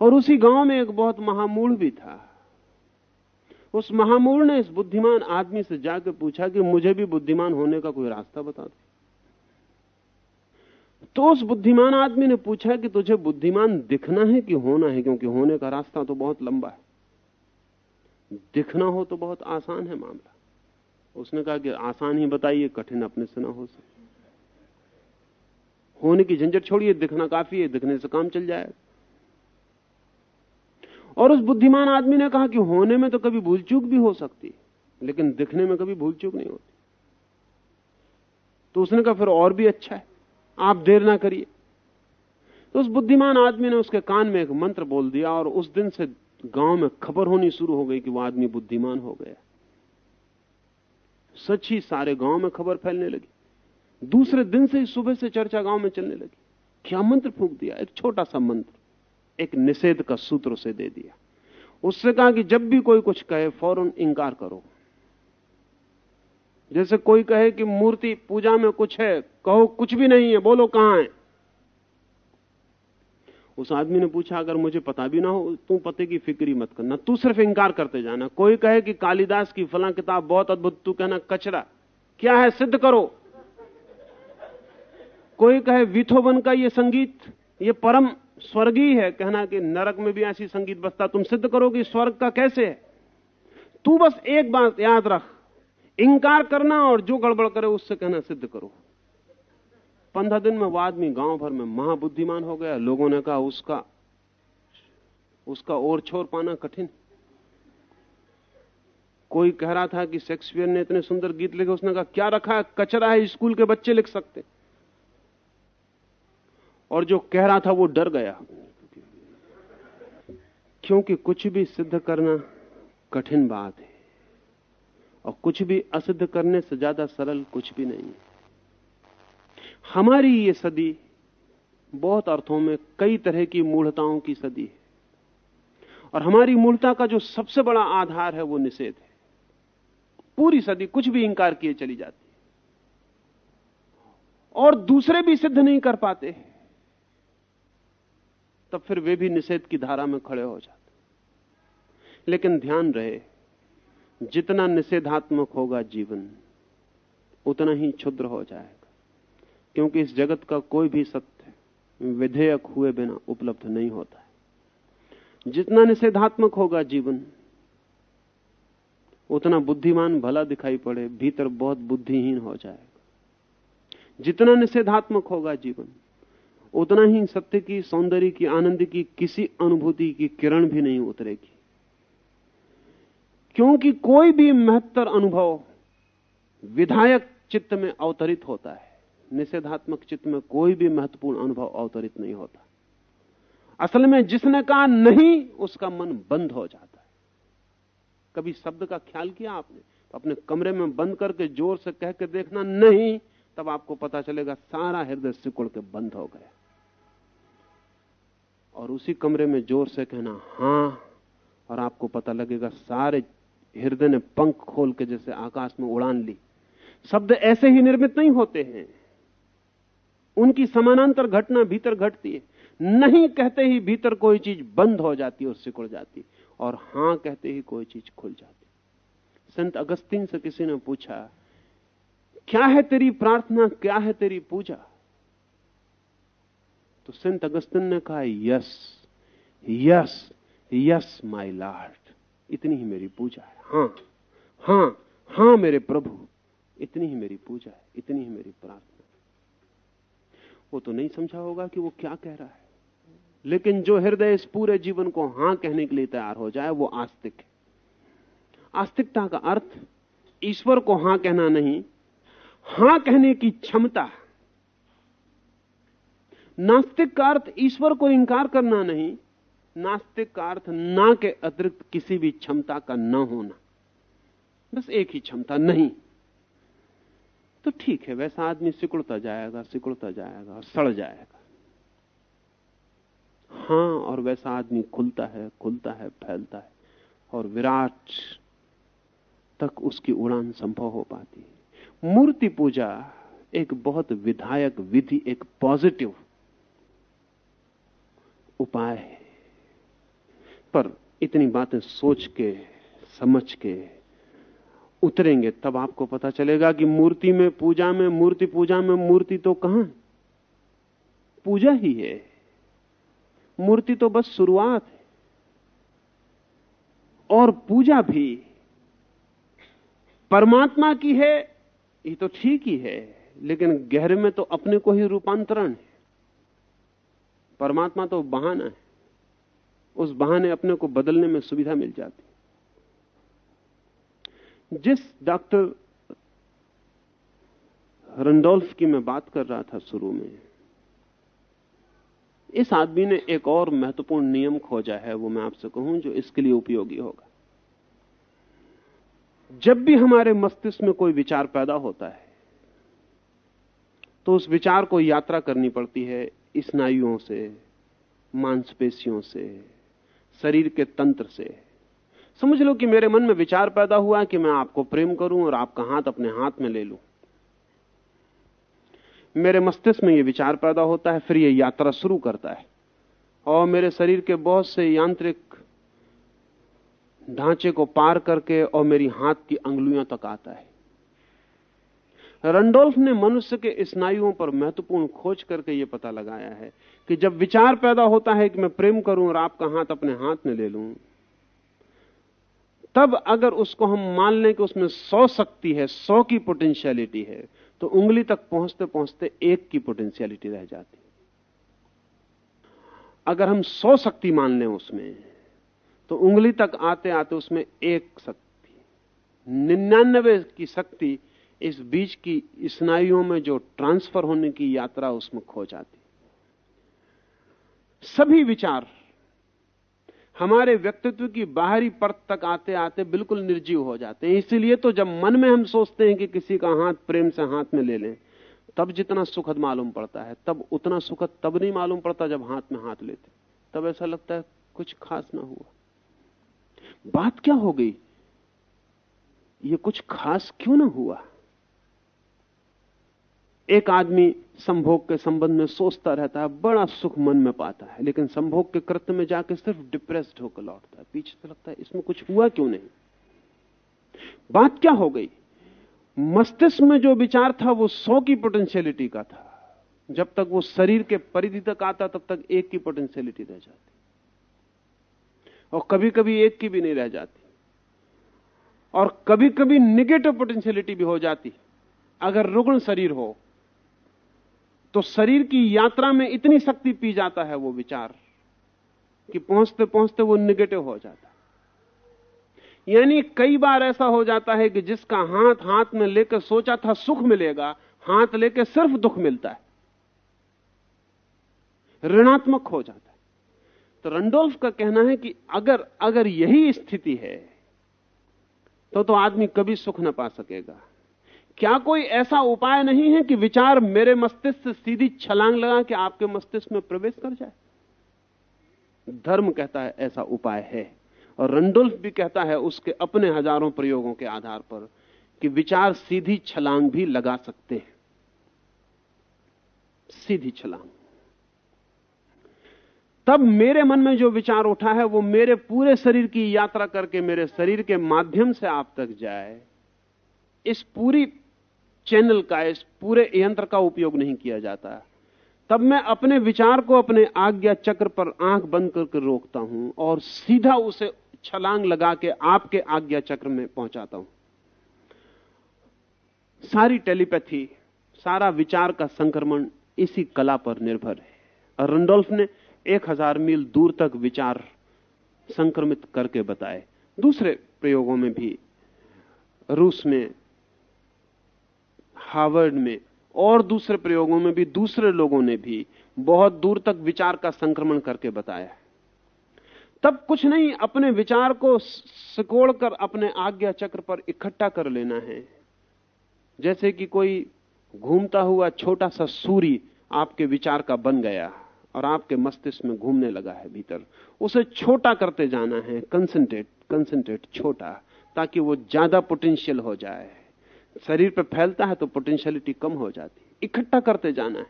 और उसी गाँव में एक बहुत महामूढ़ भी था। उस महामूढ़ ने इस बुद्धिमान आदमी से जाकर पूछा कि मुझे भी बुद्धिमान होने का कोई रास्ता बता दो। तो उस बुद्धिमान आदमी ने पूछा कि तुझे बुद्धिमान दिखना है कि होना है? क्योंकि होने का रास्ता तो बहुत लंबा है। दिखना हो तो बहुत आसान है मामला। उसने कहा कि आसान ही बताइए, कठिन अपने से ना हो सके। होने की झंझट छोड़िए, दिखना काफ़ी है, दिखने से काम चल जाएगा और उस बुद्धिमान आदमी ने कहा कि होने में तो कभी भूल चूक भी हो सकती लेकिन दिखने में कभी भूल चूक नहीं होती। तो उसने कहा, फिर और भी अच्छा है। आप देर ना करिए। तो उस बुद्धिमान आदमी ने उसके कान में एक मंत्र बोल दिया और उस दिन से गाँव में खबर होनी शुरू हो गई कि वो आदमी बुद्धिमान हो गया। सच ही सारे गाँव में खबर फैलने लगी। दूसरे दिन से ही सुबह से चर्चा गाँव में चलने लगी। क्या मंत्र फूक दिया? एक छोटा सा मंत्र, एक निषेध का सूत्र उसे दे दिया। उससे कहा कि जब भी कोई कुछ कहे, फ़ौरन इंकार करो। जैसे कोई कहे कि मूर्ति पूजा में कुछ है, कहो कुछ भी नहीं है, बोलो कहाँ है? उस आदमी ने पूछा, अगर मुझे पता भी ना हो, तू पते की फिक्री मत करना, तू सिर्फ़ इंकार करते जाना। कोई कहे कि कालिदास की फला किताब बहुत अद्भुत, तू कहना, कचरा, क्या है, सिद्ध करो। कोई कहे विथोवन का ये संगीत, ये परम स्वर्गीय है, कहना कि नरक में भी ऐसी संगीत बसता, तुम सिद्ध करो कि स्वर्ग का कैसे है? तू बस एक बात याद रख इंकार करना और जो गड़बड़ करे उससे कहना सिद्ध करो। पंद्रह दिन में वो आदमी गाँव भर में महाबुद्धिमान हो गया। लोगों ने कहा, उसका उसका और छोर पाना कठिन। कोई कह रहा था कि शेक्सपियर ने इतने सुंदर गीत लिखे, उसने कहा, क्या रखा है? कचरा है, स्कूल के बच्चे लिख सकते। और जो कह रहा था, वो डर गया। क्योंकि कुछ भी सिद्ध करना कठिन बात है। और कुछ भी असिद्ध करने से ज़्यादा सरल कुछ भी नहीं है। हमारी ये सदी बहुत अर्थों में कई तरह की मूढ़ताओं की सदी है। और हमारी मूढ़ता का जो सबसे बड़ा आधार है वो निषेध है। पूरी सदी कुछ भी इंकार किए चली जाती है। और दूसरे भी सिद्ध नहीं कर पाते तब फिर वे भी निषेध की धारा में खड़े हो जाते लेकिन ध्यान रहे जितना निषेधात्मक होगा जीवन, उतना ही क्षुद्र हो जाएगा। क्योंकि इस जगत का कोई भी सत्य विधेयक हुए बिना उपलब्ध नहीं होता है। जितना निषेधात्मक होगा जीवन, उतना बुद्धिमान भला दिखाई पड़े, भीतर बहुत बुद्धिहीन हो जाएगा। जितना निषेधात्मक होगा जीवन, उतना ही सत्य की, सौंदर्य की, आनंद की किसी अनुभूति की किरण भी नहीं उतरेगी। क्योंकि कोई भी महत्तर अनुभव विधायक चित्त में अवतरित होता है, निषेधात्मक चित्त में कोई भी महत्वपूर्ण अनुभव अवतरित नहीं होता। असल में जिसने कहा नहीं, उसका मन बंद हो जाता है। कभी शब्द का ख्याल किया आपने? तो अपने कमरे में बंद करके ज़ोर से कह के देखना नहीं, तब आपको पता चलेगा सारा हृदय सिकुड़ के बंद हो गया। और उसी कमरे में ज़ोर से कहना, हाँ, और आपको पता लगेगा सारे हृदय ने पंख खोल के जैसे आकाश में उड़ान ली। शब्द ऐसे ही निर्मित नहीं होते हैं। उनकी समानांतर घटना भीतर घटती है। नहीं कहते ही भीतर कोई चीज़ बंद हो जाती और सिकुड़ जाती, और हाँ कहते ही कोई चीज़ खुल जाती। संत अगस्तीन से किसी ने पूछा, क्या है तेरी प्रार्थना? क्या है तेरी पूजा? तो संत अगस्तिन ने कहा, yes yes yes, my lord. इतनी ही मेरी पूजा है। हाँ। हाँ हाँ मेरे प्रभु इतनी ही मेरी पूजा है इतनी ही मेरी प्रार्थना वो तो नहीं समझा होगा कि वो क्या कह रहा है। लेकिन जो हृदय इस पूरे जीवन को हाँ कहने के लिए तैयार हो जाए वो आस्तिक है। आस्तिकता का अर्थ ईश्वर को हाँ कहना नहीं हाँ कहने की क्षमता नास्तिक का अर्थ ईश्वर को इंकार करना नहीं नास्तिक का अर्थ ना के अतिरिक्त किसी भी क्षमता का न होना। बस एक ही क्षमता, नहीं। तो ठीक है, वैसा आदमी सिकुड़ता जाएगा सिकुड़ता जाएगा और सड़ जाएगा। हाँ, और वैसा आदमी खुलता है खुलता है, फैलता है, और विराट तक उसकी उड़ान संभव हो पाती है। मूर्ति पूजा एक बहुत विधायक विधि, एक पॉजिटिव उपाय है। पर इतनी बातें सोच के, समझ के उतरेंगे, तब आपको पता चलेगा कि मूर्ति में पूजा में, मूर्ति पूजा में, मूर्ति तो कहाँ? पूजा ही है। मूर्ति तो बस शुरुआत है। और पूजा भी परमात्मा की है, ये तो ठीक ही है, लेकिन गहरे में तो अपने को ही रूपांतरण है। परमात्मा तो बहाना है। उस बहाने अपने को बदलने में सुविधा मिल जाती। जिस डॉक्टर रंडोल्फ की मैं बात कर रहा था शुरू में, इस आदमी ने एक और महत्वपूर्ण नियम खोजा है, वो मैं आपसे कहूँ, जो इसके लिए उपयोगी होगा। जब भी हमारे मस्तिष्क में कोई विचार पैदा होता है तो उस विचार को यात्रा करनी पड़ती है, स्नायुओं से, मांसपेशियों से शरीर के तंत्र से समझ लो कि मेरे मन में विचार पैदा हुआ कि मैं आपको प्रेम करूँ और आपका हाथ अपने हाथ में ले लूँ। मेरे मस्तिष्क में यह विचार पैदा होता है, फिर यह यात्रा शुरू करता है। और मेरे शरीर के बहुत से यांत्रिक ढांचे को पार करके और मेरी हाथ की अंगुलियों तक आता है। रंडोल्फ ने मनुष्य के स्नायुओं पर महत्वपूर्ण खोज करके यह पता लगाया है कि जब विचार पैदा होता है कि मैं प्रेम करूँ और आपका हाथ अपने हाथ में ले लूँ, तब अगर उसको हम मान लें कि उसमें सौ शक्ति है, सौ की पोटेंशियलिटी है तो उंगली तक पहुँचते पहुँचते एक की पोटेंशियलिटी रह जाती अगर हम सौ शक्ति मान लें उसमें तो उंगली तक आते आते उसमें एक शक्ति, निन्यानवे की शक्ति इस बीच की स्नायुओं में जो ट्रांसफ़र होने की यात्रा उसमें खो जाती। सभी विचार हमारे व्यक्तित्व की बाहरी परत तक आते आते बिल्कुल निर्जीव हो जाते हैं। इसलिए तो जब मन में हम सोचते हैं कि किसी का हाथ प्रेम से हाथ में ले लें, तब जितना सुखद मालूम पड़ता है, तब उतना सुखद तब नहीं मालूम पड़ता जब हाथ में हाथ लेते तब ऐसा लगता है कुछ खास ना हुआ। बात क्या हो गई? ये कुछ खास क्यों ना हुआ? एक आदमी संभोग के संबंध में सोचता रहता है, बड़ा सुख मन में पाता है, लेकिन संभोग के कृत्य में जाकर सिर्फ़ डिप्रेस्ड होकर लौटता है। पीछे से लगता है, इसमें कुछ हुआ क्यों नहीं? बात क्या हो गई? मस्तिष्क में जो विचार था, वो सौ की पोटेंशियलिटी का था। जब तक वो शरीर के परिधि तक आता, तब तक एक की पोटेंशियलिटी रह जाती। और कभी कभी एक की भी नहीं रह जाती। और कभी कभी निगेटिव पोटेंशियलिटी भी हो जाती। अगर रुग्ण शरीर हो तो शरीर की यात्रा में इतनी शक्ति पी जाता है वो विचार कि पहुँचते पहुँचते वो निगेटिव हो जाता यानी कई बार ऐसा हो जाता है कि जिसका हाथ हाथ में लेकर सोचा था सुख मिलेगा, हाथ लेकर सिर्फ़ दुख मिलता है। ऋणात्मक हो जाता है। तो रंडोल्फ का कहना है कि अगर अगर यही स्थिति है तो तो आदमी कभी सुख न पा सकेगा। क्या कोई ऐसा उपाय नहीं है कि विचार मेरे मस्तिष्क से सीधी छलांग लगा के आपके मस्तिष्क में प्रवेश कर जाए? धर्म कहता है ऐसा उपाय है, और रंडुल्फ भी कहता है उसके अपने हज़ारों प्रयोगों के आधार पर कि विचार सीधी छलांग भी लगा सकते हैं। सीधी छलांग। तब मेरे मन में जो विचार उठा है, वो मेरे पूरे शरीर की यात्रा करके मेरे शरीर के माध्यम से आप तक जाए। इस पूरी चैनल का, इस पूरे यंत्र का उपयोग नहीं किया जाता। तब मैं अपने विचार को अपने आज्ञा चक्र पर आँख बंद करके रोकता हूँ और सीधा उसे छलांग लगा के आपके आज्ञा चक्र में पहुंचाता हूँ। सारी टेलीपैथी, सारा विचार का संक्रमण इसी कला पर निर्भर है। रंडोल्फ ने एक हज़ार मील दूर तक विचार संक्रमित करके बताए। दूसरे प्रयोगों में भी रूस में हार्वर्ड में और दूसरे प्रयोगों में भी दूसरे लोगों ने भी बहुत दूर तक विचार का संक्रमण करके बताया तब कुछ नहीं, अपने विचार को सिकोड़ कर अपने आज्ञा चक्र पर इकट्ठा कर लेना है। जैसे कि कोई घूमता हुआ छोटा सा सूर्य आपके विचार का बन गया और आपके मस्तिष्क में घूमने लगा है भीतर। उसे छोटा करते जाना है कंसंट्रेट कंसंट्रेट छोटा, ताकि वो ज़्यादा पोटेंशियल हो जाए। शरीर पर फैलता है तो पोटेंशियलिटी कम हो जाती है। इकट्ठा करते जाना है।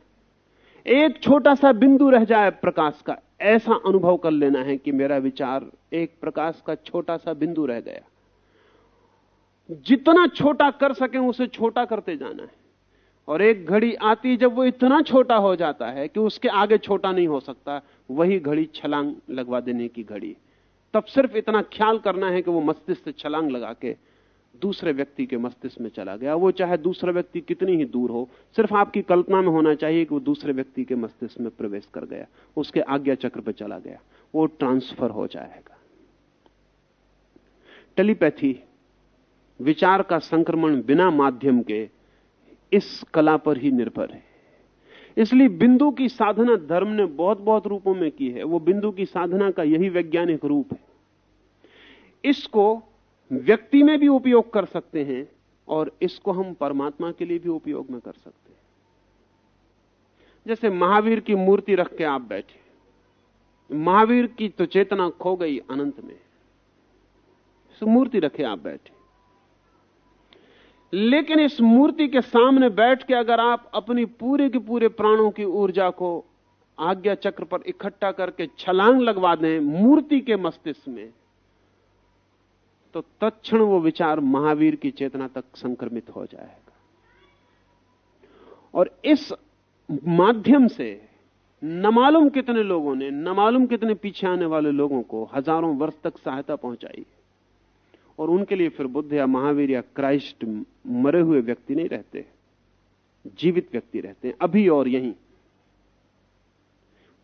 एक छोटा सा बिंदु रह जाए प्रकाश का, ऐसा अनुभव कर लेना है कि मेरा विचार एक प्रकाश का छोटा सा बिंदु रह गया। जितना छोटा कर सके, उसे छोटा करते जाना है। और एक घड़ी आती जब वो इतना छोटा हो जाता है कि उसके आगे छोटा नहीं हो सकता, वही घड़ी छलांग लगवा देने की घड़ी। तब सिर्फ़ इतना ख्याल करना है कि वो मस्तिष्क छलांग लगा के दूसरे व्यक्ति के मस्तिष्क में चला गया। वो चाहे दूसरा व्यक्ति कितनी ही दूर हो, सिर्फ़ आपकी कल्पना में होना चाहिए कि वो दूसरे व्यक्ति के मस्तिष्क में प्रवेश कर गया, उसके आज्ञा चक्र पर चला गया, वो ट्रांसफ़र हो जाएगा। टेलीपैथी, विचार का संक्रमण बिना माध्यम के इस कला पर ही निर्भर है। इसलिए बिंदु की साधना धर्म ने बहुत बहुत रूपों में की है। वो बिंदु की साधना का यही वैज्ञानिक रूप है। इसको व्यक्ति में भी उपयोग कर सकते हैं और इसको हम परमात्मा के लिए भी उपयोग में कर सकते हैं। जैसे महावीर की मूर्ति रख के आप बैठे। महावीर की तो चेतना खो गई अनंत में। मूर्ति रखे आप बैठे। लेकिन इस मूर्ति के सामने बैठ के अगर आप अपनी पूरे के पूरे प्राणों की ऊर्जा को आज्ञा चक्र पर इकट्ठा करके छलांग लगवा दें मूर्ति के मस्तिष्क में तो तत्क्षण वो विचार महावीर की चेतना तक संक्रमित हो जाएगा। और इस माध्यम से न मालूम कितने लोगों ने, न मालूम कितने पीछे आने वाले लोगों को हज़ारों वर्ष तक सहायता पहुंचाई और उनके लिए फिर बुद्ध या महावीर या क्राइस्ट मरे हुए व्यक्ति नहीं रहते, जीवित व्यक्ति रहते हैं, अभी और यहीं।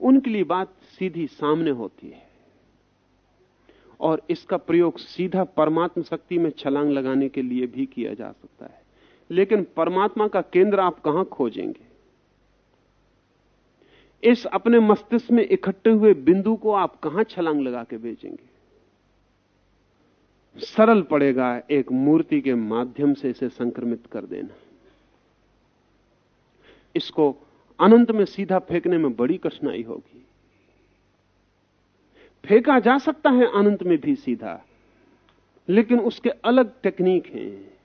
उनके लिए बात सीधी सामने होती है। और इसका प्रयोग सीधा परमात्मा शक्ति में छलांग लगाने के लिए भी किया जा सकता है। लेकिन परमात्मा का केंद्र आप कहाँ खोजेंगे? इस अपने मस्तिष्क में इकट्ठे हुए बिंदु को आप कहाँ छलांग लगा के भेजेंगे? सरल पड़ेगा एक मूर्ति के माध्यम से इसे संक्रमित कर देना। इसको अनंत में सीधा फेंकने में बड़ी कठिनाई होगी। फेंका जा सकता है अनंत में भी सीधा, लेकिन उसके अलग टेक्निक हैं।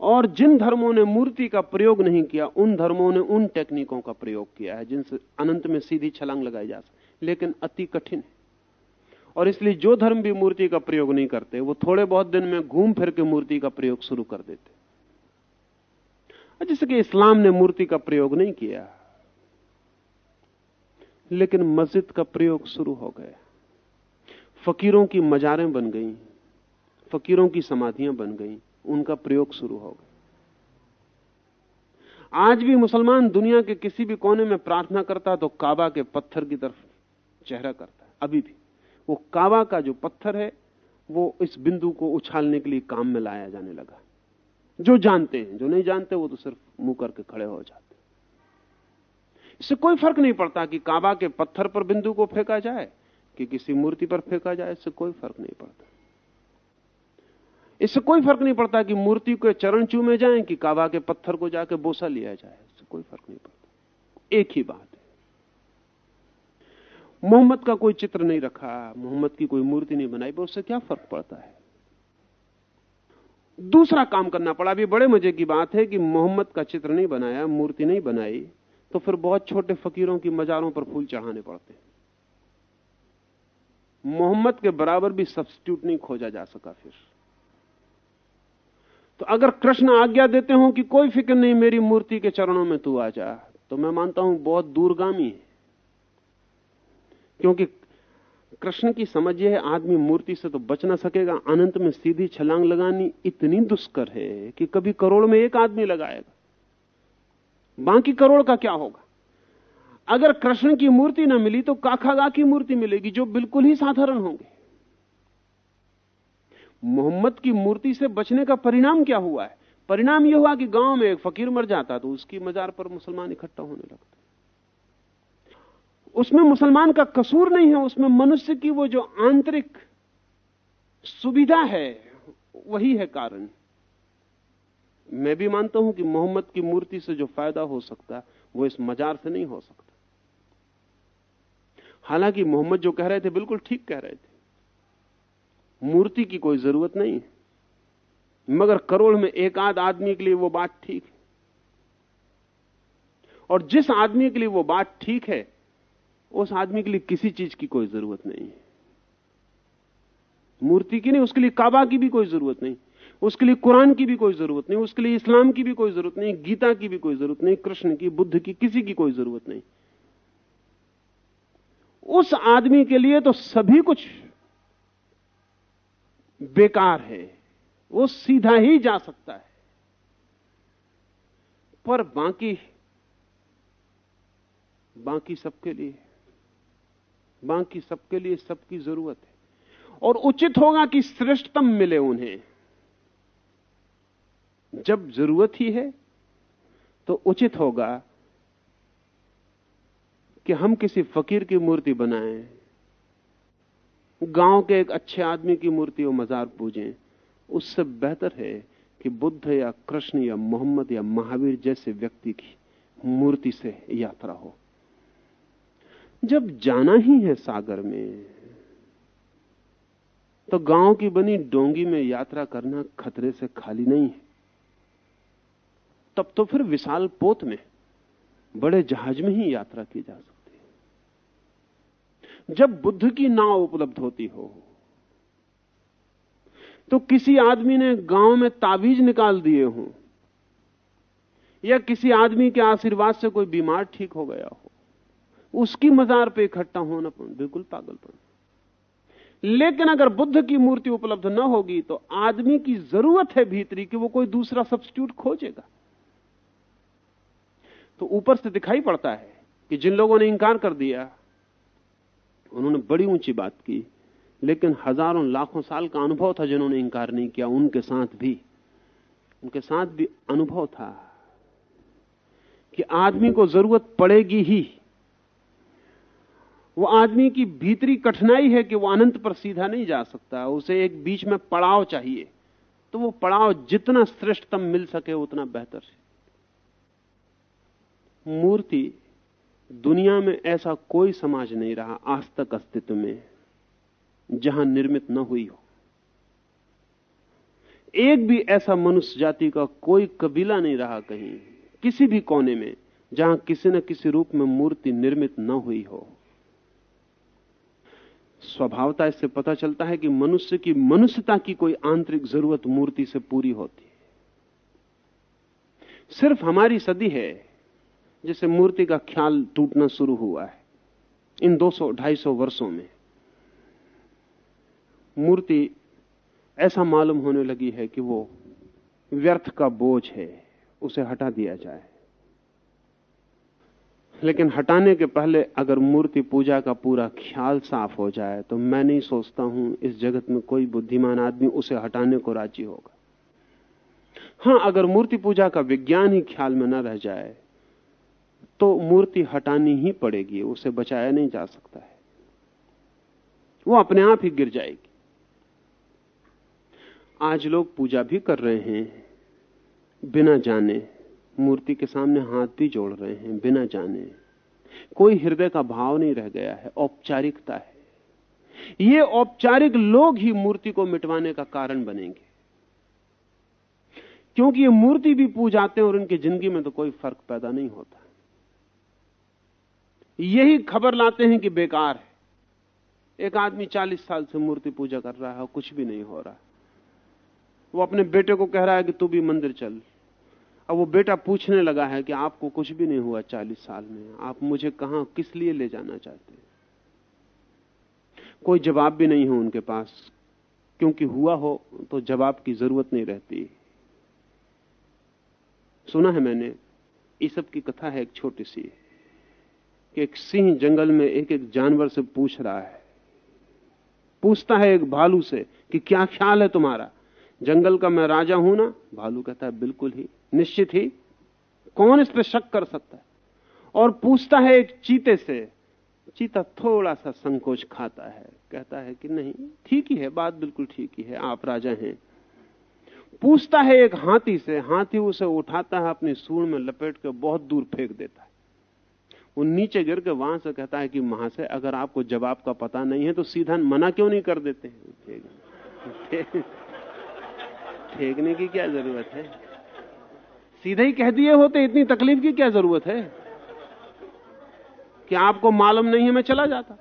और जिन धर्मों ने मूर्ति का प्रयोग नहीं किया, उन धर्मों ने उन टेक्निकों का प्रयोग किया है, जिनसे अनंत में सीधी छलांग लगाई जा सकती लेकिन अति कठिन है। और इसलिए जो धर्म भी मूर्ति का प्रयोग नहीं करते, वो थोड़े बहुत दिन में घूम फिर के मूर्ति का प्रयोग शुरू कर देते। जैसे कि इस्लाम ने मूर्ति का प्रयोग नहीं किया। लेकिन मस्जिद का प्रयोग शुरू हो गया। फकीरों की मजारें बन गई, फकीरों की समाधियाँ बन गई, उनका प्रयोग शुरू हो गया। आज भी मुसलमान दुनिया के किसी भी कोने में प्रार्थना करता तो काबा के पत्थर की तरफ़ चेहरा करता है। अभी भी वो काबा का जो पत्थर है, वो इस बिंदु को उछालने के लिए काम में लाया जाने लगा। जो जानते हैं, जो नहीं जानते, वो तो सिर्फ़ मुँह करके खड़े हो जाते इससे कोई फ़र्क नहीं पड़ता कि काबा के पत्थर पर बिंदु को फेंका जाए, कि किसी मूर्ति पर फेंका जाए, इससे कोई फ़र्क नहीं पड़ता। इससे कोई फ़र्क नहीं पड़ता कि मूर्ति के चरण चूमे जाए, कि काबा के पत्थर को जाके बोसा लिया जाए, इससे कोई फ़र्क नहीं पड़ता। एक ही बात है। मोहम्मद का कोई चित्र नहीं रखा, मोहम्मद की कोई मूर्ति नहीं बनाई, पर उससे क्या फ़र्क पड़ता है? दूसरा काम करना पड़ा। अभी बड़े मज़े की बात है कि मोहम्मद का चित्र नहीं बनाया, मूर्ति नहीं बनाई। तो फिर बहुत छोटे फकीरों की मजारों पर फूल चढ़ाने पड़ते मोहम्मद के बराबर भी सब्सिट्यूट नहीं खोजा जा सका फिर। तो अगर कृष्ण आज्ञा देते हो कि कोई फ़िक्र नहीं, मेरी मूर्ति के चरणों में तू आ जा तो मैं मानता हूँ बहुत दूरगामी है। क्योंकि कृष्ण की समझ यह है, आदमी मूर्ति से तो बच ना सकेगा, अनंत में सीधी छलांग लगानी इतनी दुष्कर है कि कभी करोड़ में एक आदमी लगाएगा। बाकी करोड़ का क्या होगा? अगर कृष्ण की मूर्ति ना मिली तो काखागा की मूर्ति मिलेगी, जो बिल्कुल ही साधारण होंगे। मोहम्मद की मूर्ति से बचने का परिणाम क्या हुआ है? परिणाम यह हुआ कि गाँव में एक फकीर मर जाता तो उसकी मजार पर मुसलमान इकट्ठा होने लगते। उसमें मुसलमान का कसूर नहीं है, उसमें मनुष्य की वो जो आंतरिक सुविधा है, वही है कारण। मैं भी मानता हूँ कि मोहम्मद की मूर्ति से जो फ़ायदा हो सकता है, वो इस मजार से नहीं हो सकता। हालाँकि मोहम्मद जो कह रहे थे, बिल्कुल ठीक कह रहे थे। मूर्ति की कोई ज़रूरत नहीं है। मगर करोड़ में एक आध आदमी के लिए वो बात ठीक है। और जिस आदमी के लिए वो बात ठीक है, उस आदमी के लिए किसी चीज़ की कोई ज़रूरत नहीं है। मूर्ति की नहीं, उसके लिए काबा की भी कोई ज़रूरत नहीं। उसके लिए कुरान की भी कोई ज़रूरत नहीं, उसके लिए इस्लाम की भी कोई ज़रूरत नहीं, गीता की भी कोई ज़रूरत नहीं, कृष्ण की, बुद्ध की, किसी की कोई ज़रूरत नहीं। उस आदमी के लिए तो सभी कुछ बेकार है, वो सीधा ही जा सकता है। पर बाकी बाकी सबके लिए, बाकी सबके लिए सबकी ज़रूरत है। और उचित होगा कि श्रेष्ठतम मिले उन्हें। जब ज़रूरत ही है तो उचित होगा कि हम किसी फकीर की मूर्ति बनाएँ, गाँव के एक अच्छे आदमी की मूर्ति और मजार पूजें। उससे बेहतर है कि बुद्ध या कृष्ण या मोहम्मद या महावीर जैसे व्यक्ति की मूर्ति से यात्रा हो। जब जाना ही है सागर में तो गाँव की बनी डोंगी में यात्रा करना खतरे से खाली नहीं है। तब तो फिर विशाल पोत में बड़े जहाज़ में ही यात्रा की जा सकती है। जब बुद्ध की नाव उपलब्ध होती हो तो किसी आदमी ने गाँव में ताबीज निकाल दिए हों, या किसी आदमी के आशीर्वाद से कोई बीमार ठीक हो गया हो, उसकी मजार पे इकट्ठा होना बिल्कुल पागलपन। लेकिन अगर बुद्ध की मूर्ति उपलब्ध न होगी तो आदमी की ज़रूरत है भीतरी कि वो कोई दूसरा सब्सिट्यूट खोजेगा। तो ऊपर से दिखाई पड़ता है कि जिन लोगों ने इंकार कर दिया, उन्होंने बड़ी ऊँची बात की। लेकिन हज़ारों, लाखों साल का अनुभव था जिन्होंने इंकार नहीं किया, उनके साथ भी। उनके साथ भी अनुभव था कि आदमी को ज़रूरत पड़ेगी ही। वो आदमी की भीतरी कठिनाई है कि वो अनंत पर सीधा नहीं जा सकता, उसे एक बीच में पड़ाव चाहिए। तो वो पड़ाव जितना श्रेष्ठतम मिल सके, उतना बेहतर है। मूर्ति दुनिया में ऐसा कोई समाज नहीं रहा आज तक अस्तित्व में, जहाँ निर्मित न हुई हो। एक भी ऐसा मनुष्य जाति का कोई कबीला नहीं रहा कहीं, किसी भी कोने में, जहाँ किसी न किसी रूप में मूर्ति निर्मित न हुई हो। स्वभावता इससे पता चलता है कि मनुष्य की मनुष्यता की कोई आंतरिक ज़रूरत मूर्ति से पूरी होती है। सिर्फ़ हमारी सदी है जिसे मूर्ति का ख्याल टूटना शुरू हुआ है। इन 200 250 वर्षों में मूर्ति ऐसा मालूम होने लगी है कि वो व्यर्थ का बोझ है, उसे हटा दिया जाए। लेकिन हटाने के पहले अगर मूर्ति पूजा का पूरा ख्याल साफ़ हो जाए तो मैं नहीं सोचता हूँ इस जगत में कोई बुद्धिमान आदमी उसे हटाने को राज़ी होगा। हाँ, अगर मूर्ति पूजा का विज्ञान ही ख्याल में न रह जाए तो मूर्ति हटानी ही पड़ेगी, उसे बचाया नहीं जा सकता है। वो अपने आप ही गिर जाएगी। आज लोग पूजा भी कर रहे हैं, बिना जाने। मूर्ति के सामने हाथ भी जोड़ रहे हैं, बिना जाने। कोई हृदय का भाव नहीं रह गया है, औपचारिकता है। ये औपचारिक लोग ही मूर्ति को मिटवाने का कारण बनेंगे। क्योंकि ये मूर्ति भी पूजाते हैं और उनकी ज़िंदगी में तो कोई फ़र्क पैदा नहीं होता। यही खबर लाते हैं कि बेकार है। एक आदमी चालीस साल से मूर्ति पूजा कर रहा है कुछ भी नहीं हो रहा। वो अपने बेटे को कह रहा है कि तू भी मंदिर चल। अब वो बेटा पूछने लगा है कि आपको कुछ भी नहीं हुआ चालीस साल में। आप मुझे कहाँ, किस लिए ले जाना चाहते हैं? कोई जवाब भी नहीं हो उनके पास। क्योंकि हुआ हो तो जवाब की ज़रूरत नहीं रहती। सुना है मैंने ये सब की कथा है एक छोटी सी। एक सिंह जंगल में एक एक जानवर से पूछ रहा है। पूछता है एक भालू से कि क्या ख्याल है तुम्हारा? जंगल का मैं राजा हूँ ना? भालू कहता है, बिल्कुल ही, निश्चित ही। कौन इस पर शक कर सकता है? और पूछता है एक चीते से, चीता थोड़ा सा संकोच खाता है। कहता है कि नहीं, ठीक ही है, बात बिल्कुल ठीक ही है, आप राजा हैं। पूछता है एक हाथी से, हाथी उसे उठाता है, अपनी सूर में लपेट के बहुत दूर फेंक देता है। वो नीचे गिर के वहाँ से कहता है कि महाशय, अगर आपको जवाब का पता नहीं है तो सीधा मना क्यों नहीं कर देते हैं? फेंकने की क्या ज़रूरत है? सीधे ही कह दिए होते, इतनी तकलीफ़ की क्या ज़रूरत है? कि आपको मालूम नहीं है मैं चला जाता।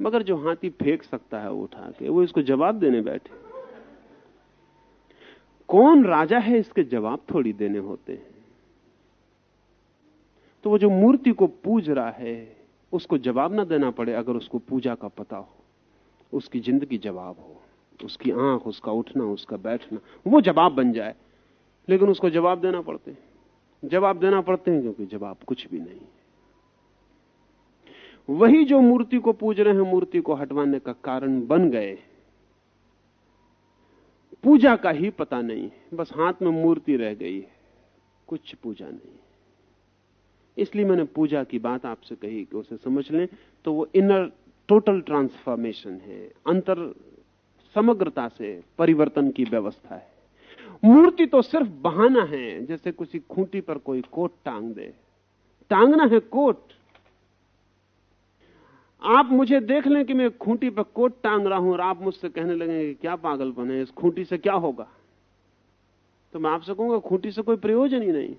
मगर जो हाथी फेंक सकता है उठा के, वो इसको जवाब देने बैठे। कौन राजा है इसके जवाब थोड़ी देने होते हैं? तो वो जो मूर्ति को पूज रहा है, उसको जवाब ना देना पड़े अगर उसको पूजा का पता हो। उसकी ज़िंदगी जवाब हो, उसकी आँख, उसका उठना, उसका बैठना, वो जवाब बन जाए। लेकिन उसको जवाब देना पड़ते हैं। जवाब देना पड़ते हैं क्योंकि जवाब कुछ भी नहीं वही जो मूर्ति को पूज रहे हैं, मूर्ति को हटवाने का कारण बन गए। पूजा का ही पता नहीं बस हाथ में मूर्ति रह गई है। कुछ पूजा नहीं इसलिए मैंने पूजा की बात आपसे कही कि उसे समझ लें तो वो इनर टोटल ट्रांसफॉर्मेशन है, अंतर समग्रता से परिवर्तन की व्यवस्था है। मूर्ति तो सिर्फ़ बहाना है, जैसे किसी खूंटी पर कोई कोट टांग दे। टांगना है कोट। आप मुझे देख लें कि मैं खूंटी पर कोट टांग रहा हूँ और आप मुझसे कहने लगे कि क्या पागलपन है, इस खूंटी से क्या होगा? तो मैं आपसे कहूँगा, खूंटी से कोई प्रयोजन ही नहीं।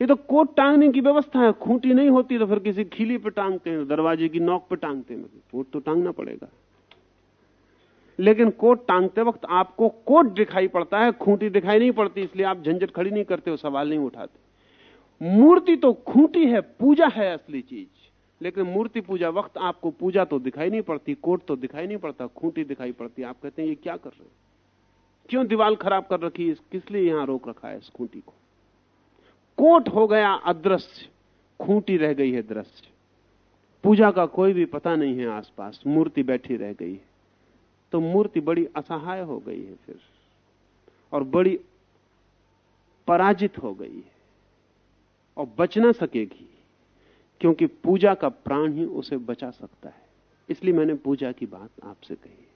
ये तो कोट टांगने की व्यवस्था है, खूंटी नहीं होती तो फिर किसी खीली पे टांगते हैं, दरवाजे की नोक पे टांगते हैं। कोट तो टांगना पड़ेगा। लेकिन कोट टांगते वक्त आपको कोट दिखाई पड़ता है, खूंटी दिखाई नहीं पड़ती, इसलिए आप झंझट खड़ी नहीं करते हो सवाल नहीं उठाते। मूर्ति तो खूंटी है, पूजा है असली चीज़। लेकिन मूर्ति पूजा वक्त आपको पूजा तो दिखाई नहीं पड़ती, कोट तो दिखाई नहीं पड़ता, खूंटी दिखाई पड़ती। आप कहते हैं, ये क्या कर रहे हैं? क्यों दीवार खराब कर रखी है? किस लिए यहाँ रोक रखा है इस खूंटी को? कोट हो गया अदृश्य, खूंटी रह गई है दृश्य। पूजा का कोई भी पता नहीं है आसपास, मूर्ति बैठी रह गई है। तो मूर्ति बड़ी असहाय हो गई है फिर, और बड़ी पराजित हो गई है, और बच ना सकेगी, क्योंकि पूजा का प्राण ही उसे बचा सकता है। इसलिए मैंने पूजा की बात आपसे कही।